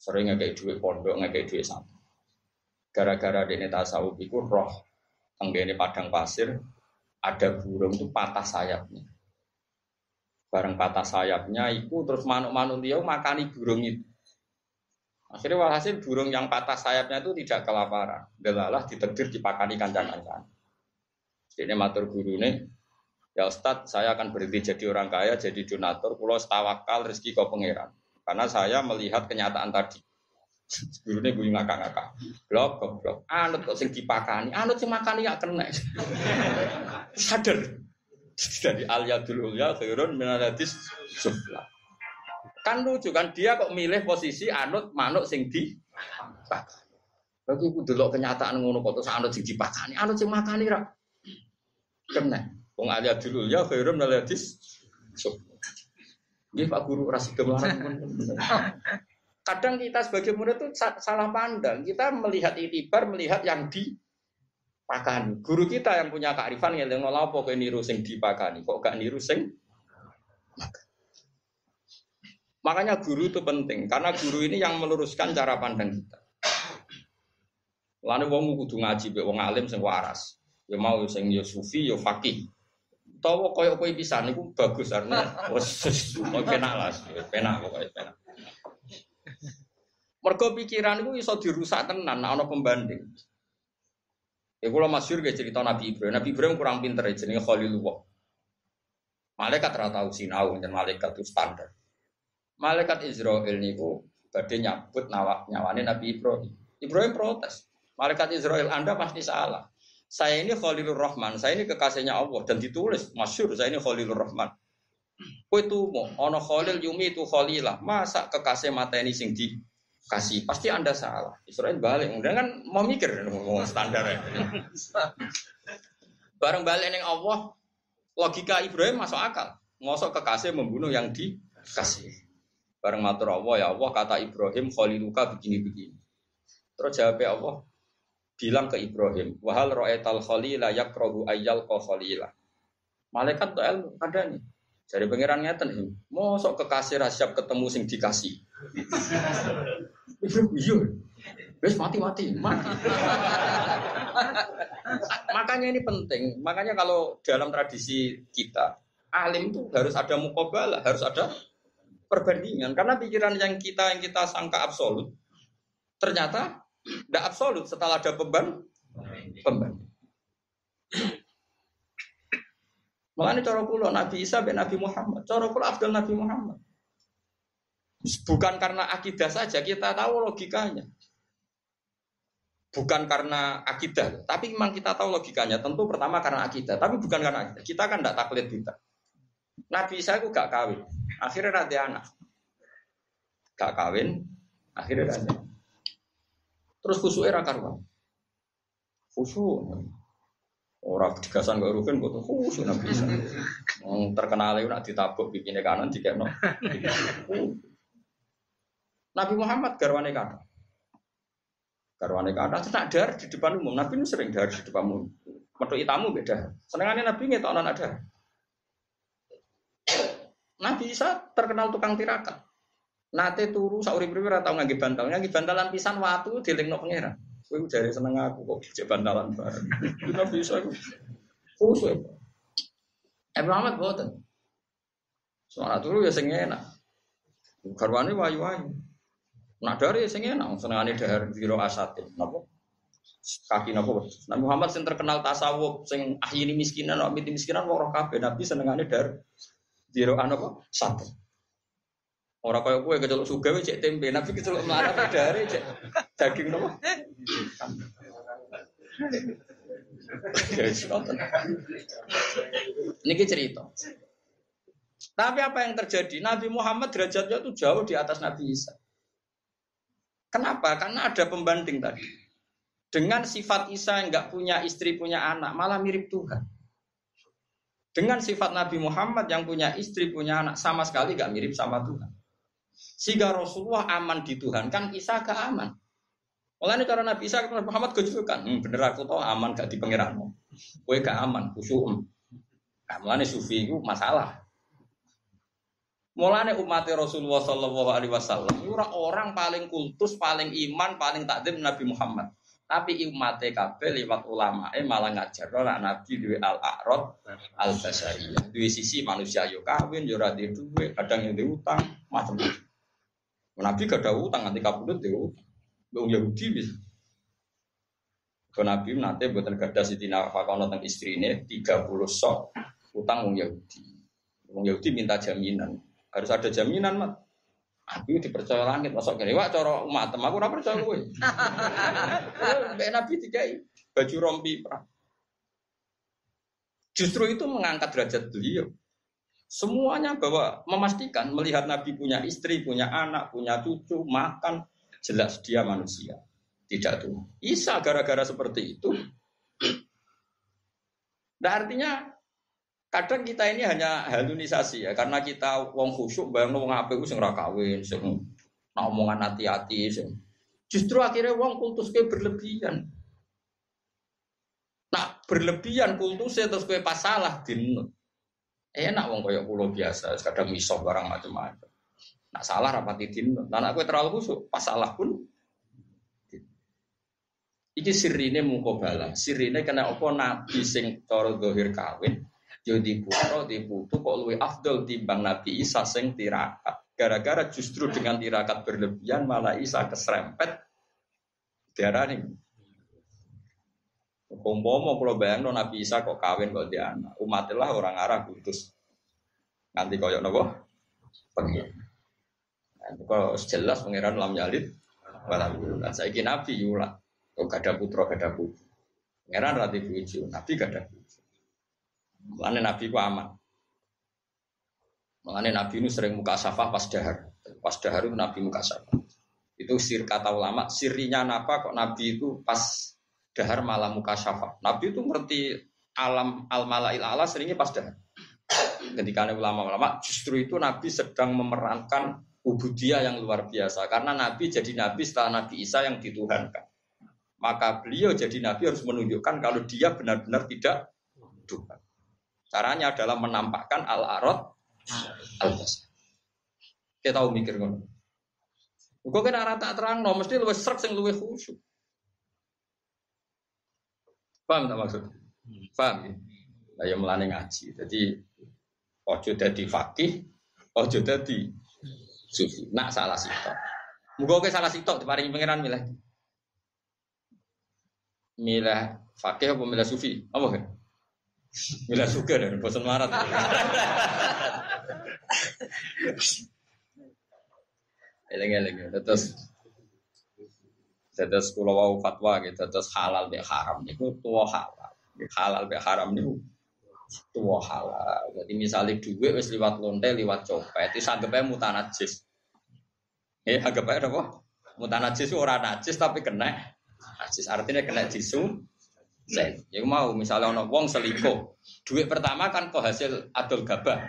Speaker 1: Sering ngekei duit pondok, ngekei duit santri. Gara-gara ini tasawuf itu roh tenggene padang pasir ada burung itu patah sayapnya. Bareng patah sayapnya itu terus manuk-manuk dia makani burung itu. Akhirnya walhasil burung yang patah sayapnya itu tidak kelaparan. Delalah ditedir dipakani kancang-kancang. Jadi ini matur guru ini, ya Ustadz saya akan berhenti jadi orang kaya, jadi donatur, pulau tawakal rezeki kau pangeran. Karena saya melihat kenyataan tadi. Gurune gue ngakak-ngakak. Blok, blok. Anut kok sing dipakani, anut sing makani ya kena. Sadar. Jadi al yadul ulya khairun min hadis sebelah. Kan lucu kan dia kok milih posisi anut manuk sing di Lagi aku delok kenyataan ngono kok terus anut sing dipakani, anut sing makani ra. Kena. Wong al yadul ulya khairun min hadis sebelah. Nggih Pak Guru rasi kemarin. Kadang kita sebagai murid itu salah pandang. Kita melihat itibar, melihat yang dipakani. Guru kita yang punya kearifan yang ngolah apa kayak niru sing dipakani, kok gak niru sing Makanya guru itu penting karena guru ini yang meluruskan cara pandang kita. Lalu wong kudu ngaji be wong alim sing waras. Ya mau sing ya sufi ya fakih. Tawa koyo kowe pisan niku bagus karena wis penak lah, penak pokoke penak. Mergo pikiran itu iso dirusak tenan, ono pembanding. Ya kalau masyur gak cerita Nabi Ibrahim, Nabi Ibrahim kurang pinter jenenge Khalilullah. Malaikat rata tahu sinau dan malaikat itu standar. Malaikat Israel niku badhe nyabut nawak nyawane Nabi Ibrahim. Ibrahim protes. Malaikat Israel Anda pasti salah. Saya ini Khalilur Rahman, saya ini kekasihnya Allah dan ditulis masyur saya ini Khalilur Rahman. Kue itu mau ono Khalil Yumi itu Khalilah. Masa kekasih mata ini sing di kasih pasti anda salah. Israel balik. Kemudian kan mau mikir mau standar ya. Bareng balik neng Allah logika Ibrahim masuk akal. Ngosok kekasih membunuh yang dikasih. Bareng matur Allah ya Allah kata Ibrahim khaliluka begini begini terus jawab Allah bilang ke Ibrahim wahal ro'etal khalila yakrohu ayyal ko khalila. Malaikat tuh ada nih. Jadi pangeran ngeten mosok kekasih siap ketemu sing dikasih Iya. Wes mati-mati, mati. Makanya ini penting. Makanya kalau dalam tradisi kita, alim itu harus ada mukobalah, harus ada perbandingan. Karena pikiran yang kita yang kita sangka absolut, ternyata tidak absolut setelah ada beban pembanding. Makanya cara Nabi Isa bin Nabi Muhammad, cara Abdul Nabi Muhammad. Bukan karena akidah saja, kita tahu logikanya. Bukan karena akidah, tapi memang kita tahu logikanya. Tentu pertama karena akidah, tapi bukan karena akidah. Kita kan tidak taklid kita. Nabi saya gak kawin, akhirnya nanti anak. Gak kawin, akhirnya nanti. Terus khusus era karuan. Khusus. Orang digasan rugen, gue tuh khusus Nabi. Terkenal itu nak ditabuk bikinnya kanan, dikeno. Nabi Muhammad garwane kata. Garwane kata tak dar di depan umum. Nabi ini sering dar di depan umum. Metu itamu beda. Senengannya Nabi nggak tahu ada. Nabi Isa terkenal tukang tirakat. Nate turu sauri priwe ora tau ngangge bantal. Ngangge bantalan pisan watu dilingno pangeran. Kowe jare seneng aku kok dijek bantalan bareng. Nabi Isa iku khusus. Nabi Muhammad boten. Soalnya turu ya sing enak. Garwane wayu-wayu. Nah dari sing enak senengane dahar biro asate. Napa? kaki nopo. Nabi Muhammad sing terkenal tasawuf, sing ahli miskinan, miti miskinan wong roh kabeh. Nabi senengane dar diro apa? Satu. Orang kaya gue kecelok suga cek tempe, nabi kecelok melarat dari cek daging nopo. Ya, Ini cerita. Tapi apa yang terjadi? Nabi Muhammad derajatnya itu jauh di atas Nabi Isa. Kenapa? Karena ada pembanding tadi. Dengan sifat Isa yang nggak punya istri, punya anak, malah mirip Tuhan. Dengan sifat Nabi Muhammad yang punya istri, punya anak, sama sekali nggak mirip sama Tuhan. Sehingga Rasulullah aman di Tuhan, kan Isa gak aman. Mulanya cara Nabi Isa Nabi Muhammad gue juga kan, hmm, bener aku tau aman gak di pangeranmu. Gue gak aman, khusyuk. Nah, mulanya sufi itu masalah. Mulanya umat Rasulullah Shallallahu Alaihi Wasallam orang orang paling kultus, paling iman, paling takdim Nabi Muhammad. Tapi umat kabeh lewat ulama eh malah ngajar orang Nabi dua al arad al basariyah. Dua sisi manusia yo kawin, yo rada duwe, kadang yang diutang, macam-macam. Nabi gak ada utang nanti kabudut utang. Bang Yahudi bisa. Ke Nabi nanti buatan gada Siti Nafakono tentang istri ini 30 sok utang Wong Yahudi. Wong Yahudi minta jaminan. Harus ada jaminan, Mat. Aku dipercaya langit, masuk kiri. Wah, cara umat aku ora percaya gue. Mbak Nabi dikai baju rompi perang. Justru itu mengangkat derajat beliau. Semuanya bahwa memastikan melihat Nabi punya istri, punya anak, punya cucu, makan, jelas dia manusia. Tidak tuh. Isa gara-gara seperti itu. Nah artinya Kadang kita ini hanya halunisasi ya, karena kita wong khusyuk, bayang wong apa sing kawin, sing omongan hati-hati, sing justru akhirnya wong kultus kayak berlebihan. Nah berlebihan kultusnya terus kayak pas salah dinut. Enak wong koyok pulau biasa, kadang misok barang macam-macam. Nah salah rapati dinut. Nah aku terlalu khusyuk, pas salah pun Iki sirine mukobala, sirine kena opo nabi sing coro dohir kawin, Yo di putra di putu kok luwe afdol timbang Nabi Isa sing tirakat. Gara-gara justru dengan tirakat berlebihan malah Isa keserempet nih. Umpama kalau bayang Nabi Isa kok kawin kok dia anak, umatilah orang Arab putus. Nanti koyok nopo pengen. Nah, kalau jelas pangeran lam yalid walam yulad. Saya Nabi yulad. Kok gak ada putra gak ada. Pangeran rati buju, Nabi gak ada. Mulane Nabi ku aman. Mulane Nabi ini sering muka safah pas dahar. Pas dahar itu Nabi muka safah. Itu sir kata ulama, sirinya apa kok Nabi itu pas dahar malah muka safah. Nabi itu ngerti alam al malail ala seringnya pas dahar. Ketika ulama-ulama justru itu Nabi sedang memerankan ubudiyah yang luar biasa karena Nabi jadi Nabi setelah Nabi Isa yang dituhankan. Maka beliau jadi Nabi harus menunjukkan kalau dia benar-benar tidak Tuhan. Caranya adalah menampakkan al-arad al-basar. Kita tahu mikir ngono. Kok kena rata terang, no, mesti luwih serak sing luwih khusyuk. Paham tak maksud? Paham ya? Lah ya melane ngaji. Jadi ojo dadi fakih, ojo dadi sufi. Nak salah sitok. Muga oke salah sitok diparingi pangeran milah. Milah fakih apa milah sufi? Apa kan? Bila suka dan bosan marat. Eleng-eleng. Terus Terus kalau mau fatwa gitu, terus halal be haram itu tua halal, halal be haram itu tua halal. Jadi misalnya duit wis liwat lonte, liwat copet, itu anggapnya mutanajis. Eh anggapnya apa? Mutanajis orang najis tapi kena najis. Artinya kena jisum, sen. Ya mau misalnya ono wong selingkuh, duit pertama kan kok hasil adol gabah.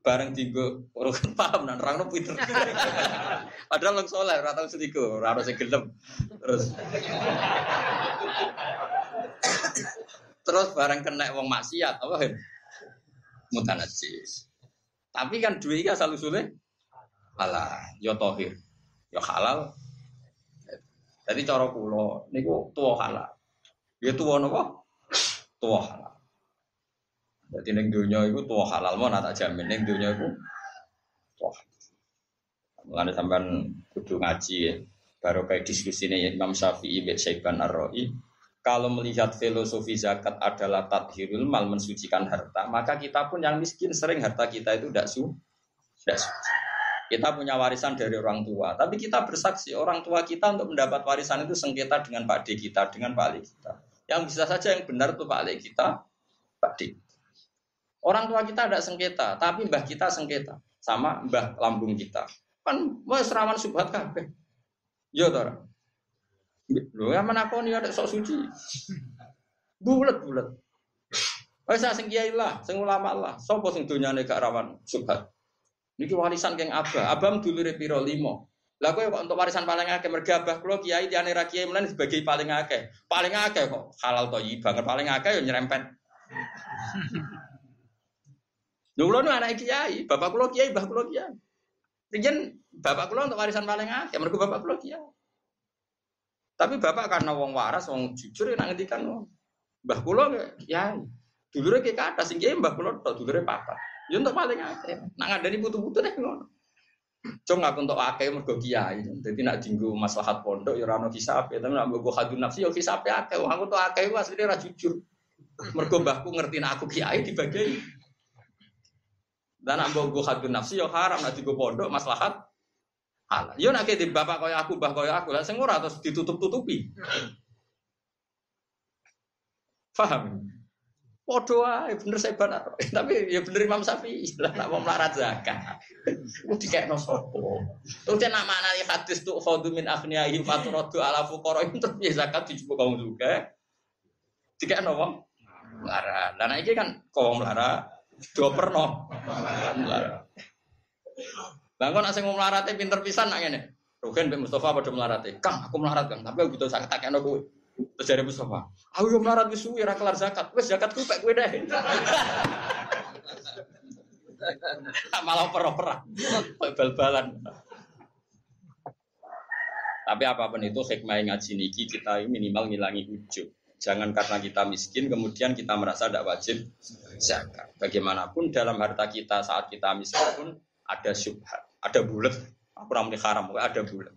Speaker 1: Bareng tinggu urukan paham dan orang pinter. Padahal orang soleh, rata selingkuh, rata sing gelem. Terus Terus bareng kena wong maksiat apa kan? Mutanajis. Tapi kan duitnya selalu sulit. Alah, yo ya tohir, yo ya halal. Jadi cara kula niku tuwa halal. Ya tua nopo? Tua halal. Jadi neng dunia itu tua halal mau tak jamin neng dunia itu tua. Mulane sampean kudu ngaji ya. baru kayak diskusi ini Imam Syafi'i bin Syaiban ar kalau melihat filosofi zakat adalah tathirul mal mensucikan harta, maka kita pun yang miskin sering harta kita itu tidak su, tidak suci. Kita punya warisan dari orang tua, tapi kita bersaksi orang tua kita untuk mendapat warisan itu sengketa dengan Pak D kita, dengan Pak Ali kita. Yang bisa saja yang benar itu Pak Ali kita, D. Orang tua kita ada sengketa, tapi mbah kita sengketa sama mbah lambung kita. Kan mau serawan subhat kabeh. Yo to. Lho ya menakoni ada sok suci. Bulet-bulet. Wis sing kiai lah, sing ulama lah. Sopo sing donyane gak rawan subhat. Niki warisan geng abah. Abah dulure piro limo. Lah kowe kok untuk warisan paling akeh mergo abah kula kiai diane ra kiai mlen sebagai paling akeh. Paling akeh kok halal toyi banget paling akeh yo nyerempet. Lho kula anak kiai, bapak kula kiai, mbah kula kiai. Riyen bapak kula untuk warisan paling akeh mergo bapak kula kiai. Tapi bapak karena wong waras, wong jujur ya ngendikan wong. Mbah kula kiai. Dulure ke kata sing kiai mbah kula tok dulure papa. Ya untuk paling akeh. Nak ngandani butuh-butuh nek ngono. Cuma aku untuk akeh mergo kiai. Dadi nak dinggo maslahat pondok ya ora ono hisabe, tapi nak mbok hadun nafsi ya hisabe akeh. Aku tuh akeh ku asline ra jujur. Mergo mbahku ngerti nak aku kiai dibagi. Dan nak mbok hadun nafsi ya haram nak dinggo pondok maslahat halal. Yo nak di bapak kaya aku, mbah kaya aku, lah sing ora terus ditutup-tutupi. Paham? Podo ae bener saya benar. Tapi ya bener Imam Syafi'i lah nak mau melarat zakat. Ku dikekno sapa? Terus nak mana ya hadis tuh khadu min aghniyahim faturadu ala fuqara terus ya zakat dijupuk kaum juga. Dikekno wong melarat. Lah iki kan kaum melarat dua perno. Melarat. Lah kok nak sing melarate pinter pisan nak ngene. Rugen Mbak Mustafa padha melarate. Kang, aku melarat Kang, tapi aku butuh zakat takekno kowe. Terus dari Mustafa, aku yang melarat wis suwi kelar zakat. Wis zakat ku pek kowe deh. Malah per-peran. Bal-balan. Tapi apa pun itu hikmah ngaji niki kita minimal ngilangi ujub. Jangan karena kita miskin kemudian kita merasa tidak wajib zakat. Bagaimanapun dalam harta kita saat kita miskin pun ada syubhat, ada bulat. Aku ramai haram, ada bulat.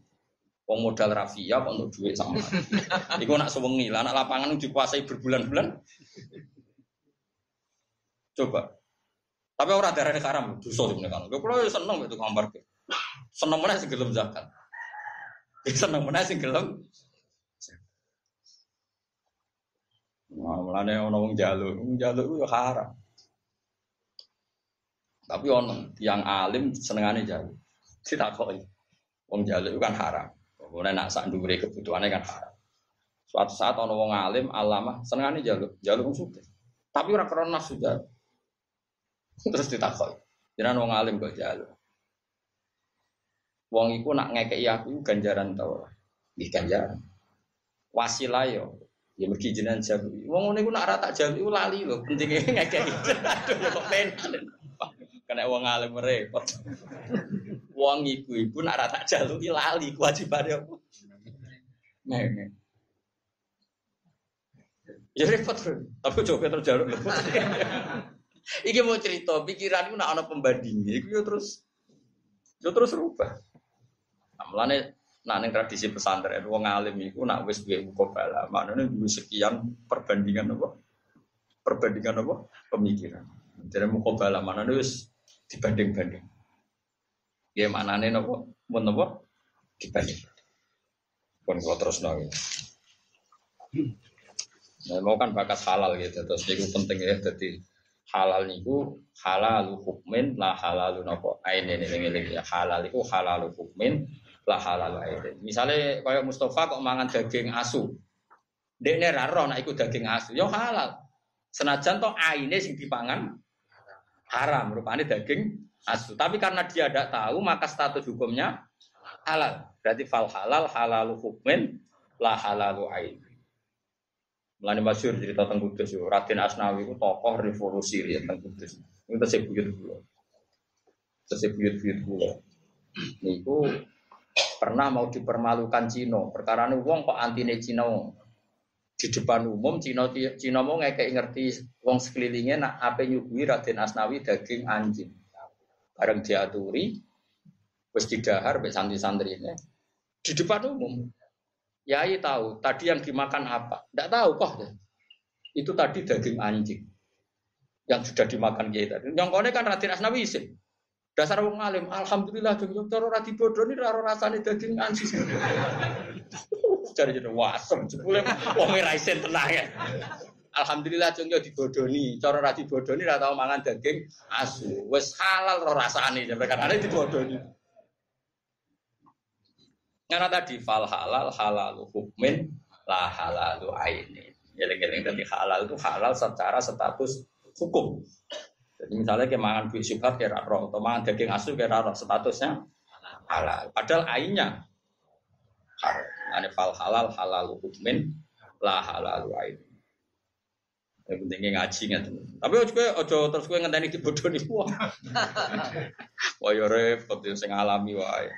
Speaker 1: Wong modal rafia kok untuk duit sama. Iku nak sewengi lah, anak lapangan dikuasai berbulan-bulan. Coba. Tapi orang darah haram, dosa sebenarnya kan. Kalau seneng itu gambar Seneng mana sih gelem zakat. Seneng mana sih gelem. Nah, mulane ono wong jaluk, wong jaluk itu haram. Tapi ono yang alim senengane jaluk. Ditakoni. Wong jaluk itu kan haram. Kemudian nak sak ndure kebutuhannya kan haram. Suatu saat ono wong alim alama senengane jaluk, jaluk sugih. Tapi ora krana nafsu jaluk. Terus ditakoi. Jenengan wong alim kok jaluk. Wong iku nak ngekeki aku ganjaran ta ora? Nggih ganjaran. Wasilah yo ya mergi jenengan jaluk. Wong ngene iku nak ora tak jaluk iku lali lho, pentinge ngekeki. Aduh ya kok penak. Kena wong alim repot. Wong iku iku nak rata jaluki lali kewajibane apa? Nah. Ya repot, tapi coba terus jaluk lho. Iki mau cerita, pikiran nak ana pembandingnya, iku yo terus yo terus rubah. Amlane nah ning tradisi pesantren wong alim iku nak wis duwe mukabala, maknane duwe sekian perbandingan apa? Perbandingan apa? Pemikiran. Jadi mukabala maknane wis dibanding-banding. Ya mana nih nopo, mau nopo dibanding. Pun kalau terus nopo. Nah, mau kan bakas halal gitu, terus itu penting ya, jadi halal niku halal hukmin lah halal nopo aine ini ini ya halal itu halal hukmin lah halal aine. Misalnya kayak Mustafa kok mangan daging asu, dia ini raro nak ikut daging asu, yo halal. Senajan toh aine sing dipangan haram, rupanya daging asu. Tapi karena dia tidak tahu maka status hukumnya halal. Berarti fal halal halalu hukmin la halalu ain. Melani masyur cerita tentang Kudus, Raden Asnawi itu tokoh revolusi ya tentang Kudus. Ini saya buyut dulu. Saya buyut-buyut dulu. Niku pernah mau dipermalukan Cina. Perkara ini wong kok antine Cina di depan umum Cina Cina mau ngekek ngerti wong sekelilingnya nak apa nyuguhi Raden Asnawi daging anjing bareng diaturi wis didahar mbek santri-santri ini di depan umum. Yai tahu tadi yang dimakan apa? Tidak tahu kok. Itu tadi daging anjing yang sudah dimakan kiai tadi. Yang kone kan radin asnawi isin. Dasar wong alim, alhamdulillah jeng jeng cara bodoh ini raro rasane daging anjing. Cari jadi wasem, jebule wong ora isin tenang ya. Alhamdulillah jeng yo dibodoni, cara ra dibodoni ra tau mangan daging asu. Wis halal ro rasane, kan ada dibodoni. Karena tadi fal halal halal hukmin la halalu aini. Geleng-geleng tadi halal itu halal secara status hukum. Jadi misalnya kayak mangan buih syubhat kayak roh, atau mangan daging asu kayak roh, statusnya halal. Padahal ainnya haram. Ini fal halal halal hukmin la halalu aini. Yang pentingnya ngaji nggak Tapi juga ojo terus gue ngenteni dibodoh nih wah. Wah ya repot sing alami wae.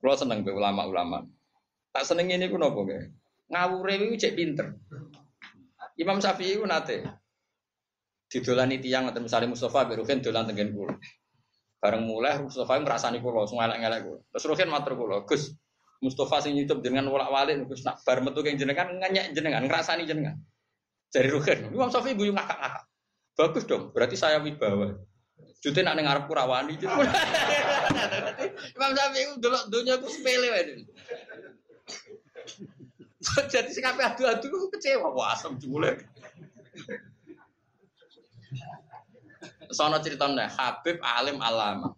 Speaker 1: Kalau seneng be ulama-ulama. Tak seneng ini pun apa gak? Ngawure itu cek pinter. Imam Syafi'i itu nate didolani tiang atau misalnya Mustafa berukin dolan tengen kulo. Bareng mulai Mustafa ngerasani kulo, semua elek-elek kulo. Terus Rukin matur kulo, Gus Mustafa sing YouTube jenengan wolak walik Gus nak bar metu keng jenengan nganyak jenengan ngerasani jenengan. Dari Rukin, Imam Syafi'i guyu ngakak-ngakak. Bagus dong, berarti saya wibawa. Jute nak ngarep kurawani. Imam Syafi'i ku delok donya ku sepele wae. Jadi sing kabeh adu-adu ku kecewa, wah asem jule. Sono ceritanya Habib alim alama.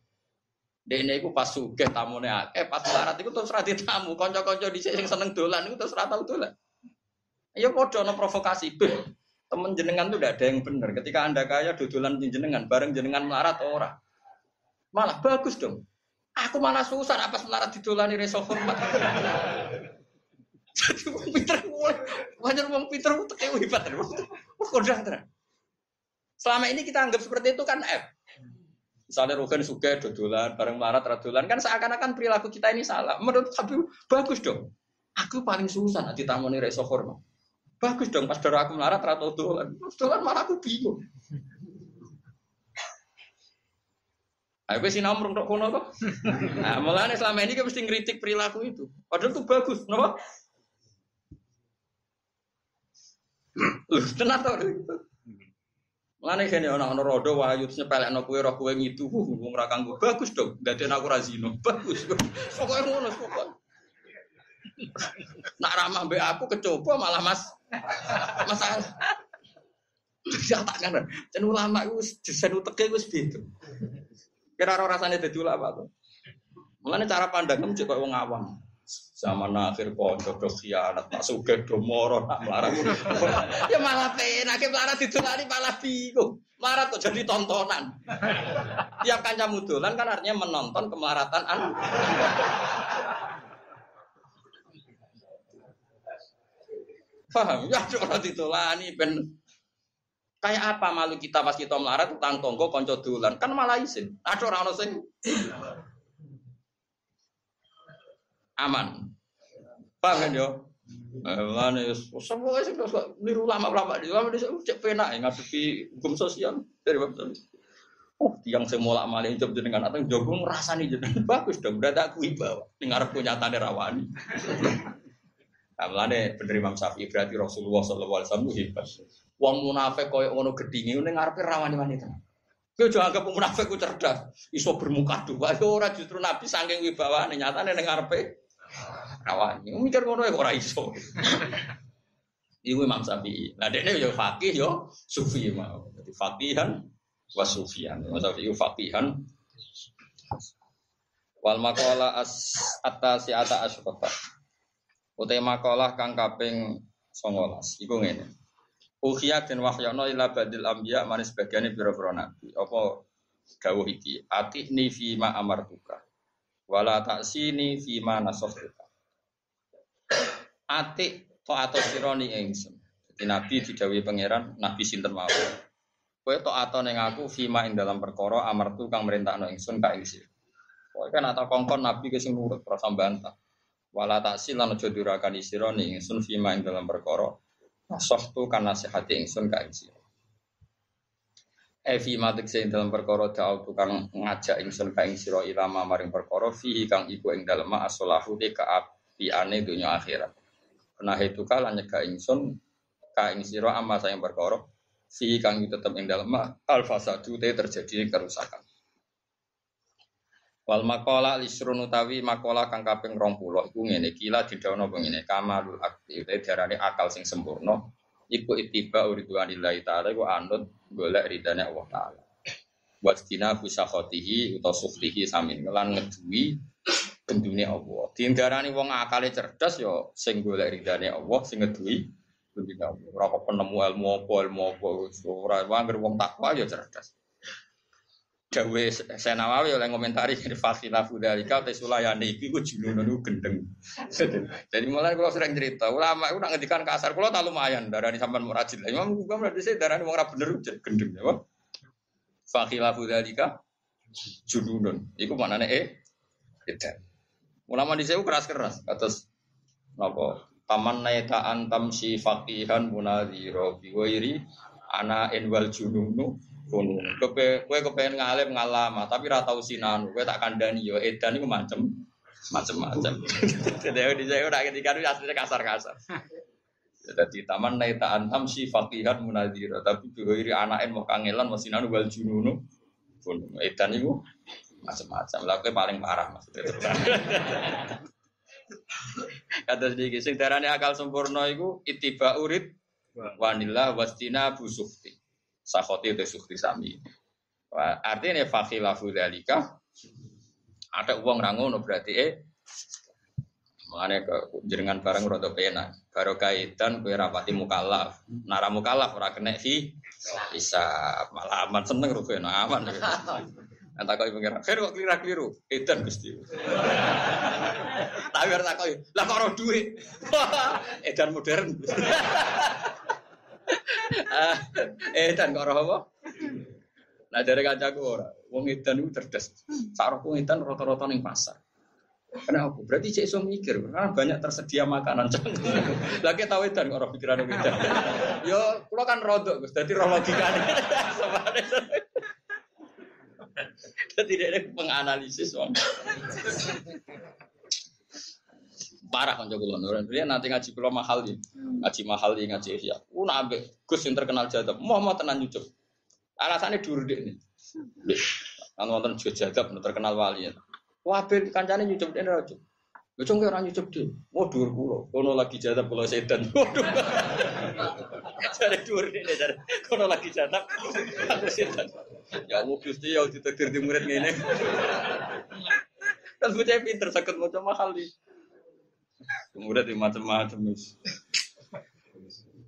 Speaker 1: Dene iku pas sugih tamune akeh, pas larat iku terus ra tamu, kanca-kanca dhisik sing seneng dolan iku terus ra tau dolan. Ya padha ana provokasi, temen jenengan tuh tidak ada yang benar. Ketika anda kaya dodolan jenengan, bareng jenengan melarat orang. Malah bagus dong. Aku malah susah apa melarat didolani reso hormat. Jadi wong pinter wajar wong pinter kayak hebat. Kodang terus. Selama ini kita anggap seperti itu kan F. Misalnya Rugen suka dodolan, bareng melarat dodolan kan seakan-akan perilaku kita ini salah. Menurut Habib bagus dong. Aku paling susah nanti tamu nih reso hormat. Bagus dong pas darah aku melarat atau dolan. Dolan malah aku bingung. Ayo sih nomor untuk kono kok. Nah, malah selama ini kita mesti ngeritik perilaku itu. Padahal itu bagus, kenapa? Tenang tau Mulane kene ana ana rodo wayu nyepelekno kowe roh kowe ngitu wong ra kanggo bagus dong. Dadi aku ra zino. Bagus. Pokoke ngono pokoke. Nak ramah mbak aku kecoba malah mas masalah. Jadi tak kan, dan ulama itu desain uteknya itu segitu. Kira orang rasanya jadi ulama tuh. Mulanya cara pandang kamu juga orang awam. Zaman akhir pondok do khianat, nak suge do moro, nak melarang. ya malah penak, melarat ditulani malah bingung. Melarat kok jadi tontonan. Tiap kanca mudolan kan artinya menonton kemelaratan anak. Paham? Ya orang ditolani ben kayak apa malu kita pas kita melarat utang tonggo konco dolan kan malah isin. Ada orang sing aman. Paham kan yo? Mulane semua sing niru lama-lama di lama desa cek penak ngadepi hukum sosial dari website. Oh, yang saya mulak malih job jenengan atau jogo ngrasani jenengan bagus dong. Berarti aku ibawa. Ning arep nyatane rawani. Nah, melane bener Imam Syafi'i berarti Rasulullah sallallahu alaihi wasallam hebat. Wong munafik koyo ngono gedhinge ning ngarepe rawani wanita. Kowe aja anggap munafik ku cerdas, iso bermuka dua. Ora justru Nabi saking wibawane nyatane ning ngarepe rawani. Mikir ngono ya ora iso. Iku Imam Syafi'i. Lah dekne yo fakih yo sufi mau. Dadi fakihan wa sufian. Imam Syafi'i fakihan wal maqala as atasi ata asyrata utai makalah kang kaping 19 iku ngene Ukhya dan wahyono ila badil ambiya manis bagiannya biro-biro nabi apa dawuh iki atihni fi ma amartuka wala taksini fi ma nasoftuka atik to atau sironi ingsun. Jadi nabi didawi pangeran nabi sinten mawon kowe to atau ning aku fi ma ing dalam perkara amartu kang merintahno ingsun ka ing sira. Kowe kan atau kongkon nabi ke sing nurut ora bantah wala taksil lan aja durakan isira ning ingsun fima ing dalam perkara tu kan nasihati ingsun ka ing sira. Evi matik sing dalam perkara da'au tukang ngajak ingsun ka ing ilama maring perkara fi kang iku ing dalem asolahu te kaapiane dunya akhirat. Nah itu kala nyegah ingsun ka ing sira amma sayang perkara fi kang tetep ing dalem al te terjadi kerusakan. Wal makola lisrun utawi makola kang kaping 20 iku ngene kila didhawuhna ngene kamalul akti darane akal sing sempurna iku ittiba uridwanillahi taala iku anut golek ridane Allah taala. Wastina busakhotihi utawa samin lan ngeduwi gendune Allah. Diindarani wong akale cerdas ya sing golek ridane Allah sing ngeduwi gendune Allah. Ora kok penemu ilmu apa ilmu apa ora wong wong takwa ya cerdas. Dawe Senawawi oleh komentari dari Fakila Fudalika Teh Sulayani itu itu gendeng. Jadi mulai kalau sering cerita ulama itu nak ngedikan kasar, kalau tak lumayan darah ini sampai murajid lah. Imam juga berarti saya darah ini mau bener gendeng ya. Fakila Fudalika junun. Iku mana nih eh? Ulama di sana keras keras atas nopo taman naita antam si fakihan munadiro biwairi ana enwal jununu kono. Kowe kowe kepengen ngalim ngalama tapi ora tau sinanu. Kowe tak kandhani yo edan iku macem macem-macem. Jadi di saya udah ketika itu aslinya kasar-kasar. Jadi taman naik tak antam si fakihan munadira tapi bihiri anakin mau kangelan mau sinanu wal jununu. Kono edan iku macam-macam. Lah kowe paling parah maksudnya. Kata sedikit, sing darane akal sempurna iku itiba urid wanila wastina busukti. Sakhoti itu sukti sami. Artinya fakhilafu dalika ada uang rangono berarti eh Mengenai ke jenengan barang rodo pena, baru kaitan kue rapati mukalaf, nara mukalaf ora kena fi bisa malah aman seneng rugi Entah kau pengira, kira kok keliru keliru, edan gusti. Tapi harus takoi, lah kok roh duit, edan modern. eh dan kok roh apa? Nah dari kacaku ora, wong edan itu cerdas. Sarok wong edan rata-rata ning pasar. Kenapa? Berarti cek iso mikir, karena banyak tersedia makanan. Lagi tahu edan kok roh pikiran edan. Yo, kulo kan rodok, Gus. Dadi roh logikane. Jadi dia penganalisis wong parah kan jago lono. Dia nanti ngaji pulau mahal nih, ngaji mahal nih ngaji ya. Uh nabe Gus yang terkenal jadab, mau tenan nyucup. Alasannya dulu deh nih. Kan wonten juga jadab terkenal wali ya. Wabe kancane nyucup dia rajut. Lu cong orang nyucup dia. Mau dur pulau, kono lagi jadab pulau sedan. Waduh. Cari dur deh cari. Kono lagi jadab pulau sedan. Ya mau gusti ya ditakdir di murid ini. Kan bocah pinter sakit mau mahal nih. Kemudian di macam-macam mis.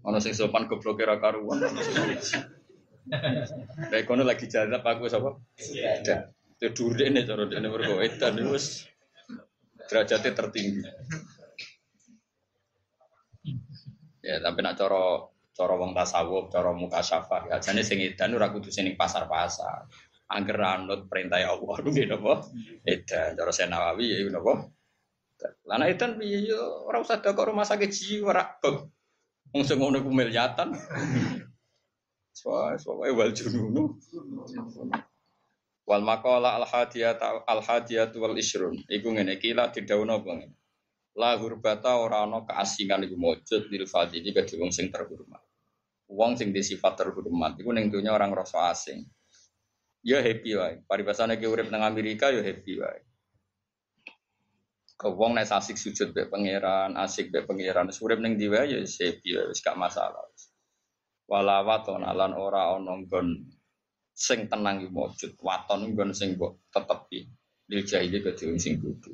Speaker 1: Ono sing sopan goblok kira karuan. Kayak kono lagi jalan aku sapa? Itu dure ini cara dene mergo edan wis derajatnya tertinggi. Ya, tapi nak cara cara wong tasawuf, cara muka syafa, ya jane sing edan ora kudu sing pasar-pasar. Angger anut perintah Allah nggih napa? Edan cara Senawawi ya napa? Lana itu piye yo ora usah kok rumah sakit jiwa rak beb. Wong sing ngono ku miliatan. Soale soale wal jununu. Wal maqala al hadiyat al hadiyat wal isrun. Iku ngene iki la didhawuhna apa ngene. La hurbata ora ana keasingan iku mujud lil fadili kedhe wong sing terhormat. Wong sing di sifat terhormat iku ning dunya orang rasa asing. Ya happy wae. Paribasane ki urip nang Amerika ya happy wae. Ke wong nek asik sujud be pangeran, asik be pangeran, urip ning diwe ya sepi wis gak masalah. Walawaton alan ora ana nggon sing tenang iki mujud, waton nggon sing mbok tetepi. Lil jahili ke sing bodho.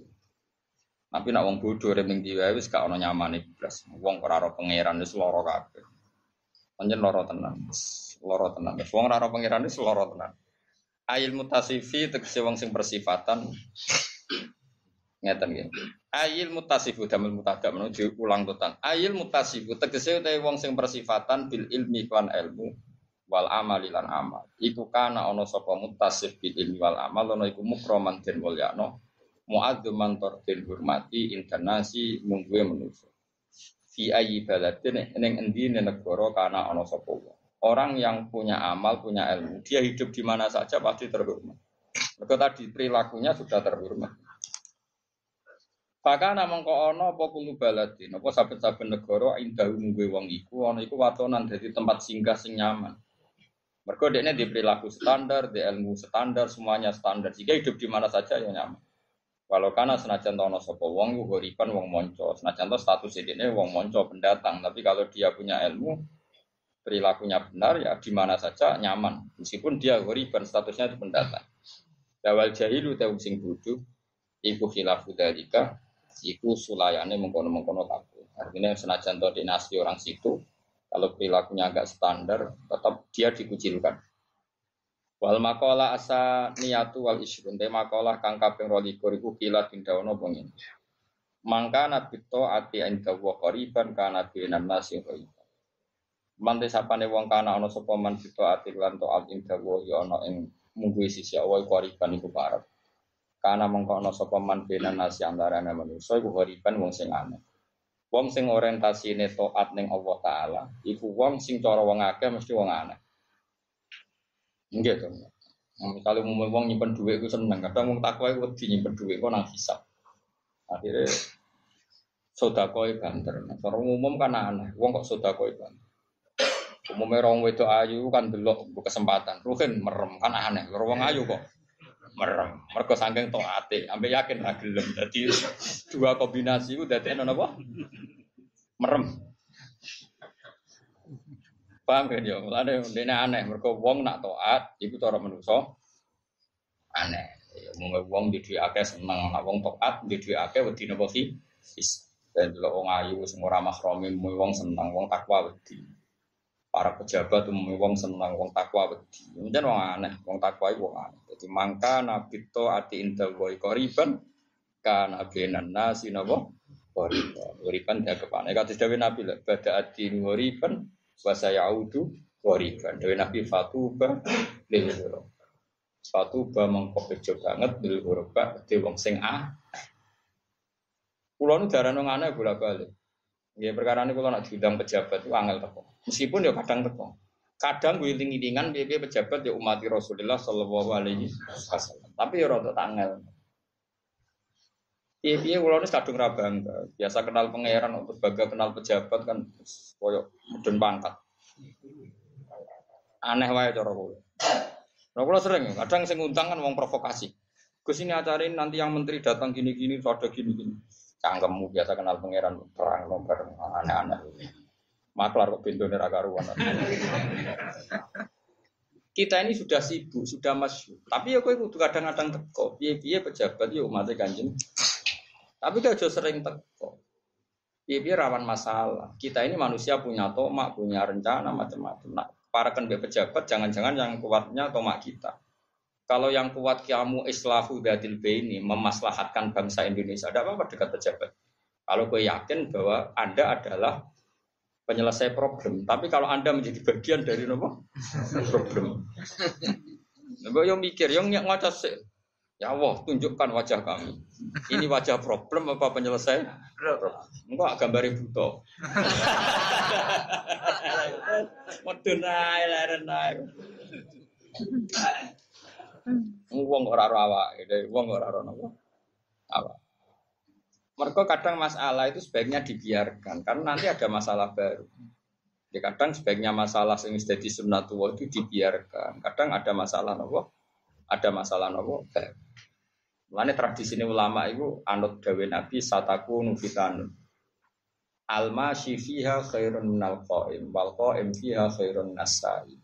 Speaker 1: Tapi nak wong bodho urip ning diwe wis gak ana nyamane blas. Wong ora ora pangeran wis lara kabeh. Panjen lara tenan. Lara tenan. Wong ora ora pangeran wis lara tenan. Ail mutasifi tegese wong sing bersifatan ngeten nggih. Ayil mutasifu damel mutadak menuju ulang total. Ayil mutasifu tegese utawi wong sing persifatan bil ilmi lan ilmu wal amali lan amal. Iku kana ana sapa mutasif bil ilmi wal amal ana iku mukroman den mulyano. Muadzuman den hormati internasi mungguwe manusa. Fi ayi baladin ning endi negara kana ana sapa wong. Orang yang punya amal, punya ilmu, dia hidup di mana saja pasti terhormat. Mereka tadi perilakunya sudah terhormat. Bahkan namang kok ono apa kulo baladin, apa saben-saben negara indah mungguhe wong iku ono iku watonan dadi tempat singgah sing nyaman. Mergo dekne di perilaku standar, di ilmu standar, semuanya standar. Jika hidup di mana saja ya nyaman. Walau karena senajan tono sopo wong gue horipan wong monco, senajan to status ini wong monco pendatang, tapi kalau dia punya ilmu, perilakunya benar ya di mana saja nyaman. Meskipun dia ghoriban statusnya itu pendatang. Dawal jahilu tahu sing bodoh iku khilafu dalika iku sulayane mengkono-mengkono takut artinya senajan to dinasti orang situ kalau perilakunya agak standar tetap dia dikucilkan wal makola asa niatu wal isyrun te makola kang kaping 22 iku kilat tindawono bengin mangka nabi to ati inda wa qariban kana binan nasi qariban Mante sapane wong kana ana sapa man fito ati lan taat ing dawa ya ana ing mungguhi sisi Allah iku ariban iku parek. Kana mongko ana sapa man bena nasi antarane manusa iku hariban wong sing aneh. Wong sing orientasine taat ning Allah taala iku wong sing cara wong akeh mesti wong aneh. Nggih to. Misalnya umum wong nyimpen duit itu seneng, kadang wong takwa itu wedi nyimpen duit kok nang hisap. Akhirnya sodakoi banter. Cara umum kan aneh, wong kok sodakoi banter. Umumnya orang itu ayu kan delok kesempatan. Ruhin merem kan aneh. Orang ayu kok merem. Mereka sangking ate, ambil yakin ra gelem. Jadi dua kombinasi itu dadi apa? Merem. Paham kan ya? Mulane dene aneh. Mereka wong nak toat, itu cara manusia aneh. Ya, mau wong di dua akeh seneng, nak wong toat di dua akeh wedi napa sih? Dan delok wong ayu semua ramah romi, wong seneng, wong takwa wedi para pejabat umum wong seneng wong takwa wedi. Mungkin wong aneh, wong takwa itu wong aneh. Jadi mangka nabi to ati inda wa koriban kana benan nasi napa koriban. Koriban dia kepane. Kata dewe nabi lah bada ati koriban wa sayaudu koriban. Dewe nabi fatuba lil Fatuba mengko bejo banget lil ghuraba de wong sing ah. Kulo nu darane aneh bolak-balik. Ya perkara ini kalau nak diundang pejabat itu angel teko. Meskipun ya kadang teko. Kadang gue iling-ilingan dia pejabat ya umat Rasulullah Shallallahu Alaihi Wasallam. Tapi ya rada tangel. Iya, iya, kalau ini kadung rabang, biasa kenal pangeran untuk baga kenal pejabat kan, koyok mudun pangkat. Aneh wae cara kowe. Nah, kalau sering, kadang saya ngundang kan uang provokasi. Gus ini acarin nanti yang menteri datang gini-gini, ada gini-gini. Cangkemmu biasa kenal pangeran perang nomor aneh-aneh. Maklar kok pintu karuan. Kita ini sudah sibuk, sudah masuk. Tapi ya kowe kudu kadang-kadang teko. Piye-piye pejabat ya umat Kanjeng. Tapi juga sering teko. Piye-piye rawan masalah. Kita ini manusia punya tomak, punya rencana macam-macam. Nah, para kan pejabat jangan-jangan yang kuatnya tomak kita. Kalau yang kuat kamu islahu datil ini memaslahatkan bangsa Indonesia, ada apa-apa dekat pejabat. Kalau gue yakin bahwa Anda adalah penyelesai problem, tapi kalau Anda menjadi bagian dari apa? problem. Nah, yang mikir, yang ngaca sih. Ya Allah, tunjukkan wajah kami. Ini wajah problem apa penyelesai? Enggak gambar buto. Leren naik. Wong ora ora awak, wong ora ora napa? Awak. Mereka kadang masalah itu sebaiknya dibiarkan karena nanti ada masalah baru. Ya kadang sebaiknya masalah yang jadi sunnatullah itu dibiarkan. Kadang ada masalah nopo, ada masalah nopo baru. Tradisi ini ulama itu anut dawe Nabi sataku nufitan. Alma fiha khairun minal qaim wal qaim fiha khairun nasai.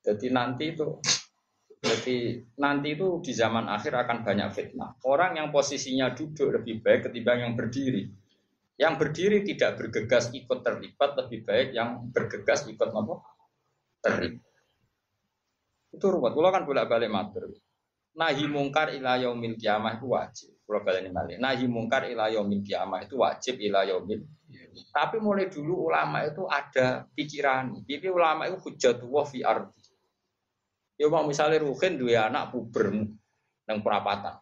Speaker 1: Jadi nanti itu jadi nanti itu di zaman akhir akan banyak fitnah. Orang yang posisinya duduk lebih baik ketimbang yang berdiri. Yang berdiri tidak bergegas ikut terlibat lebih baik yang bergegas ikut apa? Terlibat. Itu ruwet. Kalau kan bolak-balik matur. Nahi mungkar ila yaumil kiamah itu wajib. Kalau balik balik. Nahi mungkar ila yaumil kiamah itu wajib ila yaumil. Tapi mulai dulu ulama itu ada pikiran. Jadi ulama itu hujatullah fi ardi Ya mau misalnya Ruhin dua anak puber neng perapatan.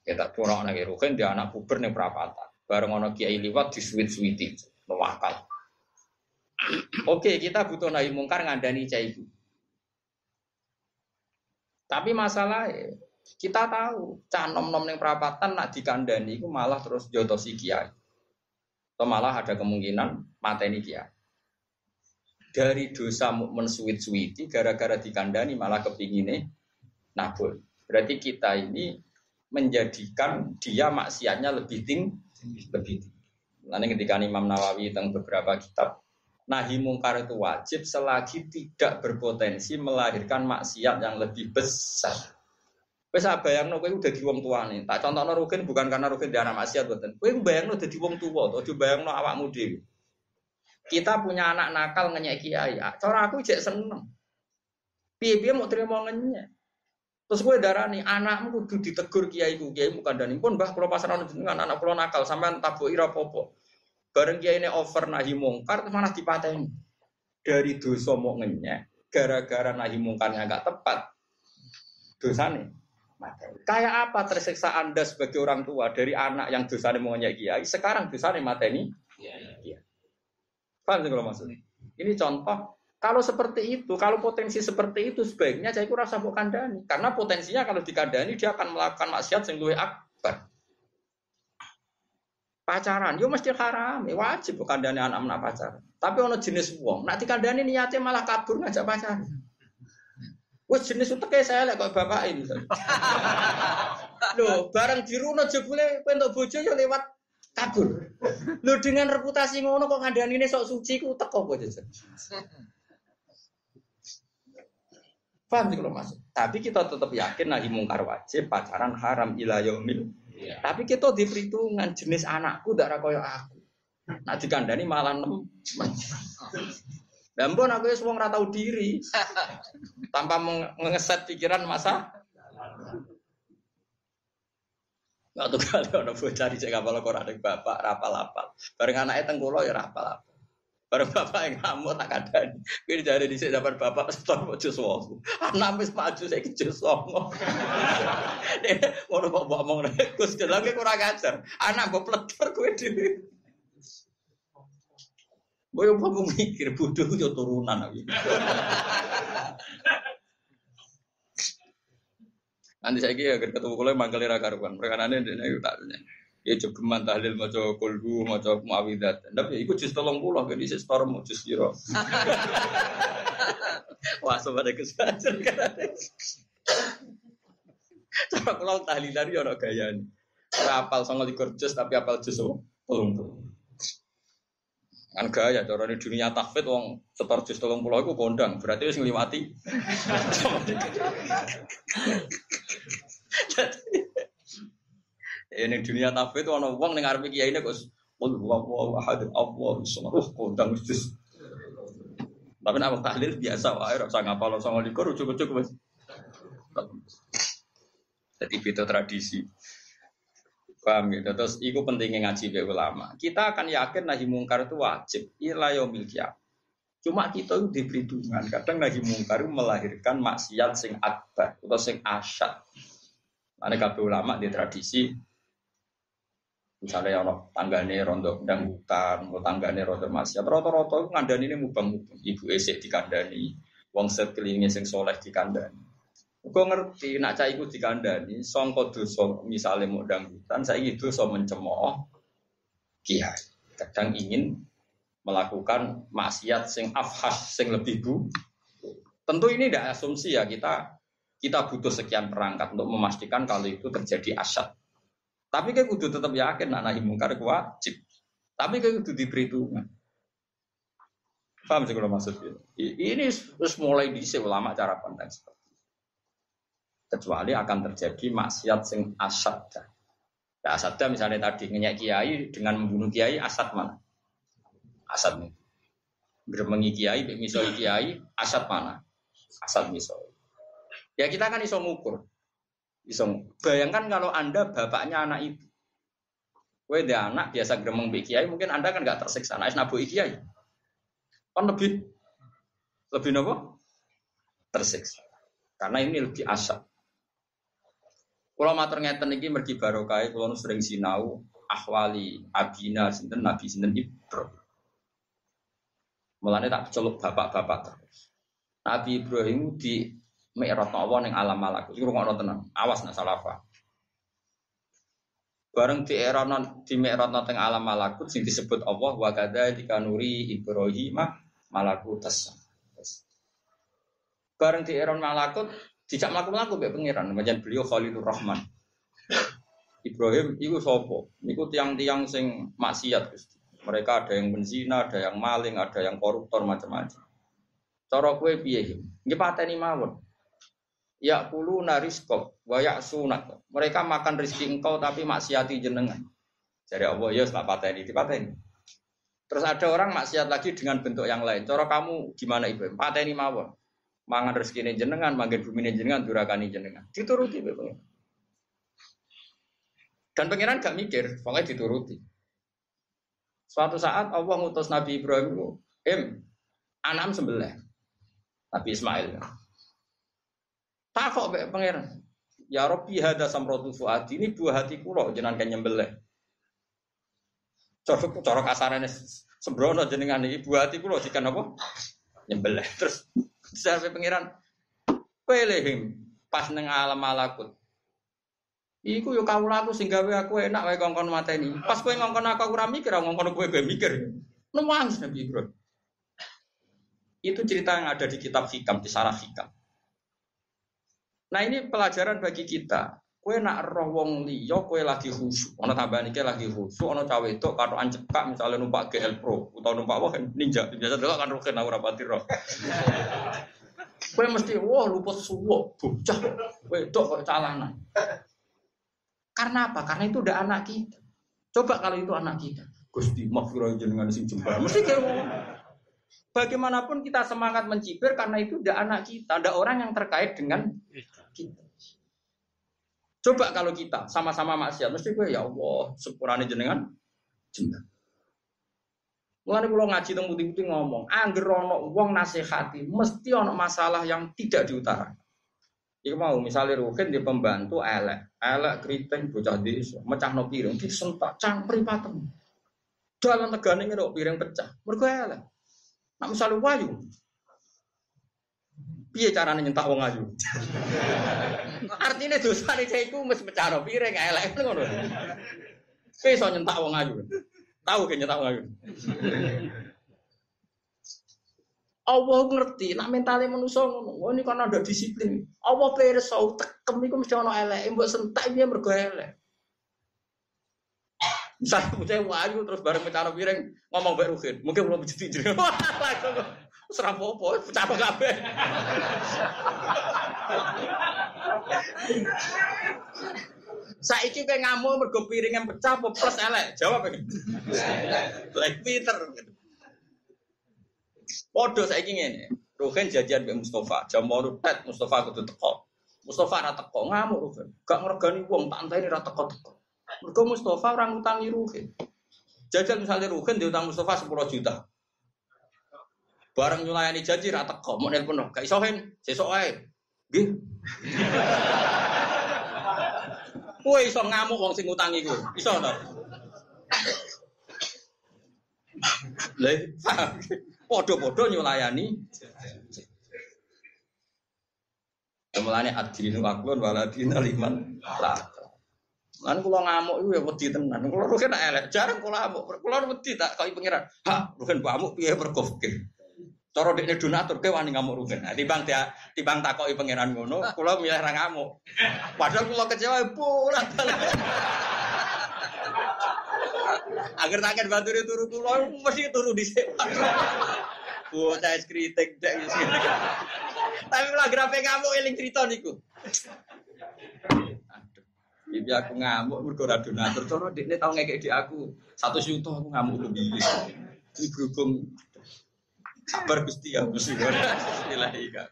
Speaker 1: Kita pun orang lagi Ruhin dia anak puber neng perapatan. Bareng orang kiai liwat di suwit suwiti, mewakal. Oke, kita butuh nahi mungkar ngandani cah itu. Tapi masalahnya kita tahu cah nom yang perapatan nak dikandani itu malah terus jotosi kiai. Atau malah ada kemungkinan mateni kiai. Dari dosa mensuit-suiti gara-gara dikandani malah kepinginnya nabul. Berarti kita ini menjadikan dia maksiatnya lebih tinggi, lebih tinggi. Ketika Imam Nawawi tentang beberapa kitab, nahi mungkar itu wajib selagi tidak berpotensi melahirkan maksiat yang lebih besar. Wes bayang no, kowe udah di wong tua nih. Tak contoh no rugen bukan karena rugen di anak maksiat buatan. Kowe bayang no udah di wong tuh bayang no awak mudi. Kita punya anak nakal ngenyek kiai. Cara aku cek seneng. Piye-piye mau terima ngenyek. Terus gue darah nih anakmu kudu ditegur kiai ku kiai bukan dan pun bah kalau pasaran dengan anak pulau nakal sampai tabu ira popo. Bareng kiai ini over nahi mungkar malah dipateni dari dosa mau ngenyek gara-gara nahi mungkarnya agak tepat dosa nih. Kayak apa tersiksa anda sebagai orang tua dari anak yang dosa mau ngenyek kiai sekarang dosa nih mateni? Iya. iya. Paham sih kalau maksudnya? Ini contoh kalau seperti itu, kalau potensi seperti itu sebaiknya saya rasa bukan kandani. Karena potensinya kalau dikandani dia akan melakukan maksiat yang lebih akbar. Pacaran, yo mesti haram, ya wajib bukan kandani anak-anak pacaran. Tapi ono jenis wong, nak dikandani niatnya malah kabur ngajak pacaran. Wes jenis kayak saya lah kok bapak ini. Loh, bareng diruno jebule kowe entuk bojo yo lewat kabur. Loh dengan reputasi ngono kok ngandani ini sok suci ku teko apa jajan. Paham sih kalau masuk. Tapi kita tetap yakin nahi mungkar wajib, pacaran haram ila yaumil. Ya. Tapi kita di perhitungan jenis anakku darah koyo aku. Nah dikandani malah nem. Dan pun aku semua nggak tahu diri, tanpa mengeset pikiran masa. Nggak tuh kali orang bocah di cek kapal koran bapak rapal rapal. Bareng anaknya tengkulo ya rapal rapal. Bareng bapak yang ngamuk tak ada. Kini jadi di sini dapat bapak setor mau jus. Anak mis maju saya ke jus wong. Mau bawa bawa ngomong gus lagi kurang ajar. Anak peleter gue di. Gue yang mau mikir bodoh yo turunan lagi. Nanti saya kira ketemu kulo manggil ra karuan. Mereka nanya dia tak ya jogeman tahlil maca kulhu maca muawidat. Tapi iku jus 30 kan isih store mau jus piro? Wah sobat kesajar kan cara kula tahlilan yo ora gayane. Ora apal 29 jus tapi apal jus 30 kan gaya cara di dunia takfit wong setor jus tolong pulau itu kondang. Berarti harus ngliwati ini dunia tafe itu orang uang dengar kiai ini kok Qul huwallahu ahad Allahu samad. Uh, kondang mesti. Tapi nak tahlil biasa wae ora usah ngapal sama likur cukup-cukup wis. Jadi itu tradisi. Paham gitu. Terus itu pentingnya ngaji be ulama. Kita akan yakin nahi mungkar itu wajib. Ila yaumil Cuma kita itu diberi. Kadang nahi mungkar melahirkan maksiat sing akbar atau sing asyad. Ada kabeh ulama di tradisi Misalnya ono tanggane rondo dangdutan, atau tanggane rondo maksiat, itu ngandani ini mubang-mubang. Ibu esek dikandani, wong sekelilingnya sing soleh dikandani. Gue ngerti, nak cah iku dikandani, songko dosa misalnya mau dangdutan, saya itu so mencemooh kiai. Kadang ingin melakukan maksiat sing afhas, sing lebih bu. Tentu ini tidak asumsi ya kita kita butuh sekian perangkat untuk memastikan kalau itu terjadi asyad. Tapi kayak kudu tetap yakin anak nahi mungkar wajib. Tapi kayak kudu diperhitungkan. Paham sih kalau maksudnya? Ini terus mulai di ulama cara pandang seperti itu. Kecuali akan terjadi maksiat sing asad. Ya asad misalnya tadi ngenyak kiai dengan membunuh kiai asad mana? Asad nih. Bermengi kiai, misoi kiai, asad mana? Asad misoi. Ya kita kan iso ngukur. Isong. Bayangkan kalau Anda bapaknya anak itu. Kue dia anak biasa gremeng bi kiai, mungkin Anda kan nggak tersiksa. Nah, nabu kiai. Kan lebih lebih nopo? Tersiksa. Karena ini lebih asap. Kalau matur ngeten iki mergi barokai, kalau sering sinau ahwali abina sinten nabi sinten Ibrahim. Mulane tak celuk bapak-bapak terus. Nabi Ibrahim di Mi'raj Allah ning alam malakut. Iku ngono tenan. Awas nak salah paham. Bareng di era non di Mi'raj teng alam malakut sing disebut Allah wa kadzalika nuri Ibrahim malakutas. Bareng di era malakut tidak melakukan melaku mbek pangeran, macam beliau Khalilur Rahman. Ibrahim itu sopo, itu tiang-tiang sing maksiat Gusti. Mereka ada yang benzina, ada yang maling, ada yang koruptor macam-macam. Cara kue piye? Nggih pateni mawon. Ya pulu narisko, wayak sunat. Mereka makan rezeki engkau tapi maksiati jenengan. Jadi Allah ya tak pateni, dipateni. Terus ada orang maksiat lagi dengan bentuk yang lain. Cara kamu gimana ibu? Pateni mawon. Mangan rezeki ini jenengan, manggil bumi ini jenengan, durakani jenengan. Dituruti ibu. Dan pangeran gak mikir, pokoknya dituruti. Suatu saat Allah ngutus Nabi Ibrahim, "Em, anam sebelah." Nabi Ismail. Takok mbek pangeran. Ya Rabbi hada samratu fuadi ini buah hati kula jenengan kan nyembelih. Cara cara kasarane sembrono jenengan iki buah hati kula dikan apa? Nyembelih. Terus sampe pangeran pelehim pas neng alam malakut. Iku yo kawula aku sing gawe aku enak wae kongkon mateni. Pas kowe ngongkon aku ora mikir, ngongkon kowe gue mikir. Nangis Nabi Ibrahim. Itu cerita yang ada di kitab hikam, di sarah hikam. Nah ini pelajaran bagi kita. Kue nak roh wong liya, kue lagi khusyuk. Ono tambahan iki lagi khusyuk, ono cawe itu karo ancepkak misalnya numpak GL Pro atau numpak wah ninja. Biasa dulu kan roh kena rapati roh. Kue mesti wah luput suwo, bocah. Kue dok kok calanan. Karena apa? Karena itu udah anak kita. Coba kalau itu anak kita. Gusti, maghfirah jenengan sing jembar. Mesti kayak Bagaimanapun kita semangat mencibir karena itu tidak anak kita, ada orang yang terkait dengan kita. Coba kalau kita sama-sama maksiat, mesti gue ya Allah, sepurane jenengan jenengan. Mulane kula ngaji teng putih-putih ngomong, angger ana wong nasihati, mesti ana masalah yang tidak diutarakan. Iku mau misalnya Rukin di pembantu elek, elek keriting bocah desa, mecah no piring, disentak cangkri patem. Dalam negara ini piring pecah, mereka elek. Nak misalnya wayu, piye caranya nyentak wong ayu? Artinya dosa nih saya iku mesti pecah piring elek ngono. Piye iso nyentak wong ayu? Tahu kan nyentak wong ayu? Allah ngerti, nak mentalnya manusia ngono. Oh, ini karena ada disiplin. Allah pirsa tekem iku mesti ana elek, mbok sentak dia mergo elek. Saya wayu terus bareng pecah piring ngomong baik Ruhin, mungkin belum begitu jadi. Langsung serap apa, pecah kabeh. Saiki kayak ngamuk mergo piring yang pecah apa plus elek? Jawab ya. Black Peter. Podo saiki ngene. Ruhin jajan mbek Mustafa, jam 8 tet Mustafa kudu teko. Mustafa ra teko ngamuk Ruhin. Gak ngergani wong tak enteni ra teko-teko. Mereka Mustafa orang utangi Ruhin. Jajal misalnya Ruhin diutang Mustafa 10 juta. Bareng nyulayani janji rata kok mau nelpon gak iso hen, sesuk ae. Nggih. Kowe iso ngamuk wong sing ngutangi ku. Iso to? Lah, padha-padha nyulayani. Mulane adilinu aklun waladina liman lah. Lan kula ngamuk iku ya wedi tenan. Kula rugen elek, jarang kula ngamuk. Kula wedi tak kok pengiran. Ha, rugen pamuk piye mergo fikir. Cara dekne donatur ke wani ngamuk rugen. Nah, timbang dia timbang takoki pangeran ngono, kula milih ra ngamuk. Padahal kula kecewa pulang. Agar takkan bantu dia turu kula mesti turu di sewa. Bocah es kritik dek Tapi lah grafe ngamuk eling cerita niku. Bibi aku ngamuk mergo ora donatur. Cara dekne tau ngekek di aku satu juta aku ngamuk lebih. Ini berhubung sabar Gusti ya Gusti. Bismillahi kak.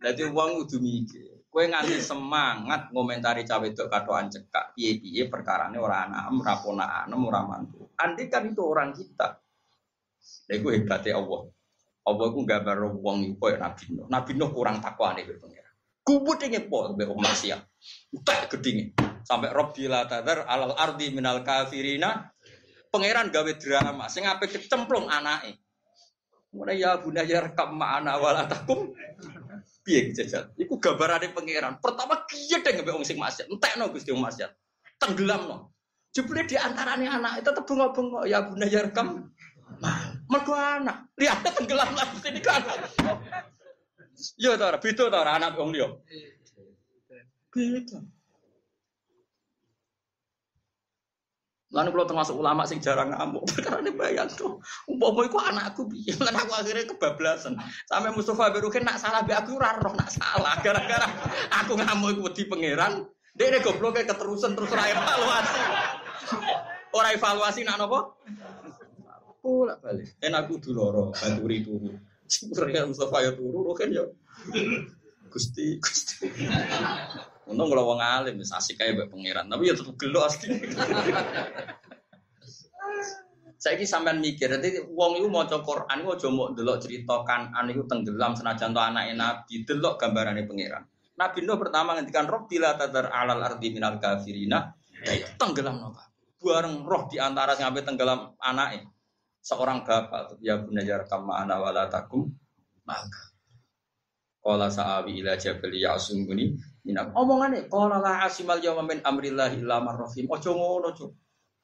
Speaker 1: Dadi wong kudu mikir. Kowe nganti semangat ngomentari cawe wedok katoan cekak piye-piye perkarane ora anak, ora ponakan, ora mantu. Andai kan itu orang kita. Lha iku hebatnya Allah. Allah iku gambar wong iku koyo Nabi Nuh. Nabi Nuh kurang takwane karo Kubut ini po be maksiat. Utek gedinge. Sampai Rabbi la tadar alal ardi minal kafirina. Pangeran gawe drama sing ape kecemplung anake. Mulai ya bunda ya rekam mana wala takum. Piye jajal? Iku gambarane pangeran. Pertama deh ngebe wong sing maksiat. Entekno Gusti wong maksiat. Tenggelamno. Jebule di antarane anak itu tetep bengok-bengok ya bunda ya rekam. Mergo anak. Lihat tenggelam lah sini kan. Yo ta ora beda ta ora anak wong liya. Beda. Lalu kalau termasuk ulama sing jarang ngamuk, karena ini bayang tuh, umpama itu anakku biar, lan aku akhirnya kebablasan. Sampai Mustafa Berukin nak salah, biar aku raro nak salah, gara-gara aku ngamuk itu di pangeran, dia ini goblok kayak keterusan terus raya evaluasi. Orang evaluasi nak nopo? Pulak balik. Enak aku dulu baturi turu. Sebenarnya Mustafa ya turu, kan ya. Gusti, Gusti. Untung kalau wong alim asik kae mbek pangeran, tapi ya tetep gelo asli. Saiki sampean mikir, nanti wong maca Quran iku aja mau delok cerita Kanan iku tenggelam senajan to anake Nabi, delok gambarane pangeran. Nabi Nuh pertama ngendikan roh bila tadar alal ardi minal kafirina, ya tenggelam napa? Bareng roh di antara sampai tenggelam anake. Seorang bapak ya bunajar kama ana wala takum maka Qala sa'awi ila jabali ya'sumuni minam. Omongane qala la asimal yawma min amrillah illa man rahim. Aja ngono, Cuk.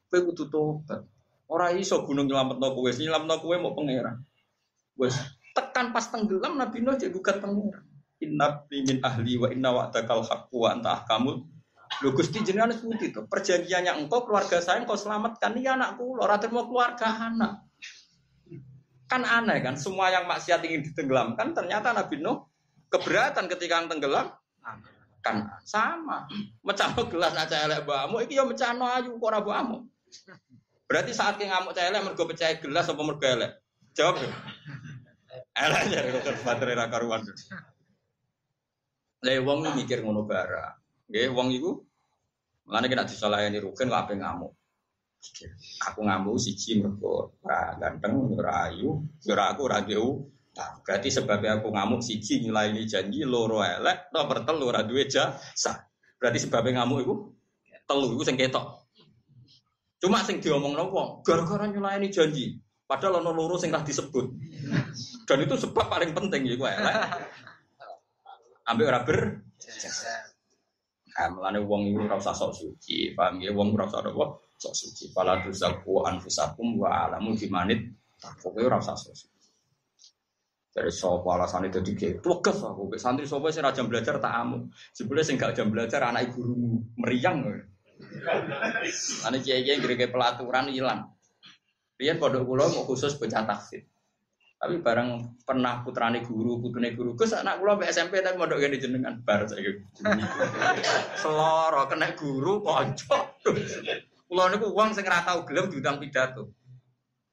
Speaker 1: Kowe kudu tobat. Ora iso gunung nyelametno kowe, nyelametno kowe mau pangeran. Wes tekan pas tenggelam Nabi Nuh jadi gugat pangeran. Inna min ahli wa inna wa'dakal haqqu wa anta ahkamul Lho Gusti jenengan seperti itu. Perjanjiannya engkau keluarga saya engkau selamatkan ini anakku. Lho ora mau keluarga anak. Kan aneh kan, semua yang maksiat ingin ditenggelamkan ternyata Nabi Nuh keberatan ketika tenggelam kan sama. Mecano gelas aja elek bamu iki yo mecano ayu kok ora berarti saat ki ngamuk cah elek mergo pecah gelas apa mergo elek? Jawab ya. Elek ya dokter baterai ra karuan. Le wong mikir ngono bara nggih wong iku Mulane kena disalayani rugen kok ape ngamuk. Aku ngamuk siji mergo ora ganteng, ora ayu, ora aku ora Nah, berarti sebabnya aku ngamuk siji nilai ini janji loro elek, nomor telu ora duwe jasa. Berarti sebabnya ngamuk itu telu itu sing ketok. Cuma sing diomong wong gara-gara nyulai ini janji. Padahal ono loro sing disebut. Dan itu sebab paling penting ya gue elek. Ambil ora ber Nah, melane wong itu ora usah sok suci, paham ya? Wong ora usah apa? Sok suci. Fala tuzaku anfusakum wa alamu bimanit. Pokoknya ora usah sok suci. Dari sopo alasan itu dike, tugas aku. Santri sopo sih rajam belajar tak amu. Sebenarnya sih gak jam belajar anak guru meriang. Anak kiai kiai gede pelaturan hilang. Rian pondok pulau mau khusus baca tafsir. Tapi bareng pernah putrane guru, putune guru. Gus anak pulau sampai SMP tapi mondok gini jenengan bar saya. Seloro kena guru kocok. Pulau niku uang sing ora tau gelem diundang pidato.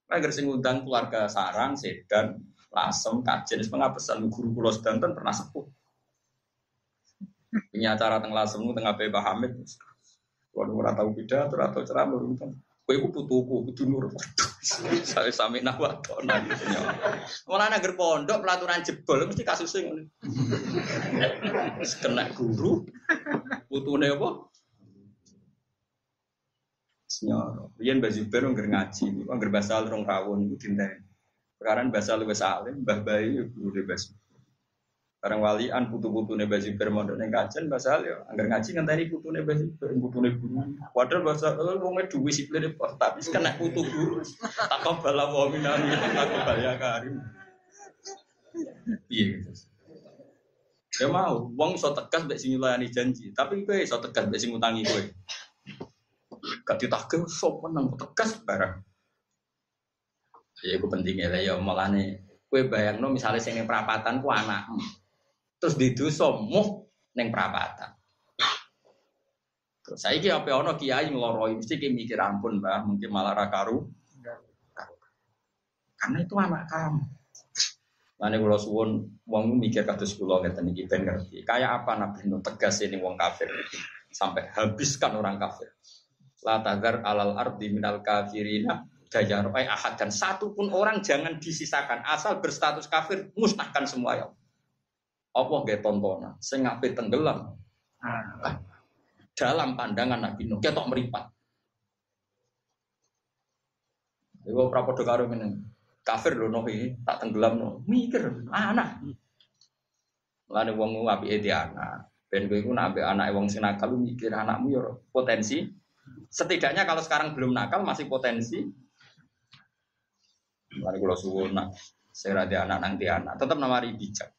Speaker 1: Agar sing undang keluarga sarang, sedan, lasem, kajen, pengapesan guru pulau sedanten pernah sepuh. Punya acara teng lasem tengah Pak Hamid. Kalau ora tahu beda atau ceramah uruntan. Kowe iku putuku, kudu nur. Saya sami nawatona. Malah nang pondok pelaturan jebol mesti kasusnya ngono. Kena guru, putune apa? Senyoro. Riyen Mbak Zubair ngger ngaji, ngger bahasa rong rawon iku dinteni. Sekarang bahasa lu salim, bah bayi guru de bahasa. Sekarang walian putu-putu nih basi bermodal nih kajian bahasa lu, anggar ngaji ngenteni putu nih basi putu nih guru. Padahal bahasa lu mau ngedui sih beli tapi kena putu guru. Tak kau bala waminani, tak kau bala karim. Iya gitu. Ya mau, uang so tegas mbek sing janji, tapi kowe so tegas mbek sing ngutangi kowe. Gak ditagih sok menang tegas barang. Ya itu pentingnya lah ya nih. kue bayang no misalnya neng perapatan ku anak, terus di dosa muh neng perapatan. Terus saya kira apa kiai ngeloroi mesti ki mikir ampun mungkin malah rakaru. Karena itu anak kamu. Lalu kalau suwon wong mikir kados kula ngeten iki ben ngerti. Kayak apa Nabi Nuh tegas ini wong kafir sampai habiskan orang kafir. La tagar alal ardi minal kafirina daya roy ahad dan satu pun orang jangan disisakan asal berstatus kafir musnahkan semua ya Allah gak tontonan sing tenggelam ah. dalam pandangan Nabi Nuh ketok meripat Iku prapodo karo meneng Kafir lho no tak tenggelam no. Mikir anak. Lane wong apike di anak. Ben kowe iku nak ambek anake wong sing nakal mikir anakmu ya potensi. Setidaknya kalau sekarang belum nakal masih potensi. Mari kula suwun nak saya ada anak nanti anak tetap namari bijak.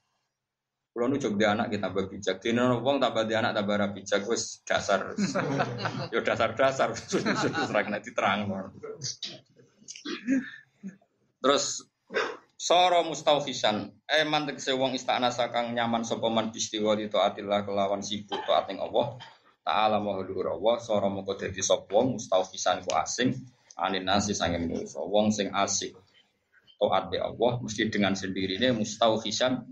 Speaker 1: Kalau nu di anak kita bijak, di wong tambah di anak tambah bijak, wes dasar, yo dasar dasar, serang nanti terang. Terus Soro mustaufisan, eh mantek wong istana sakang nyaman sopaman bistiwa di taatillah kelawan sibuk taat ning Allah. Ta'ala mahluhur Allah, soro moko dadi wong mustaufisan ku asing, anin nasi sangin manusa. Wong sing asik taat be Allah mesti dengan sendirinya mustaufisan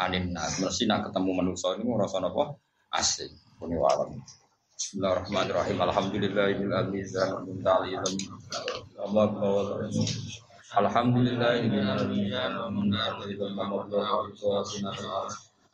Speaker 1: anin nas. Mesti nak ketemu manusa ini rasa napa? Asing. Kuni walam. Bismillahirrahmanirrahim. Alhamdulillahil azizan wa ta'ala. Allah Alhamdulillah Alhamdulillah wa mablagha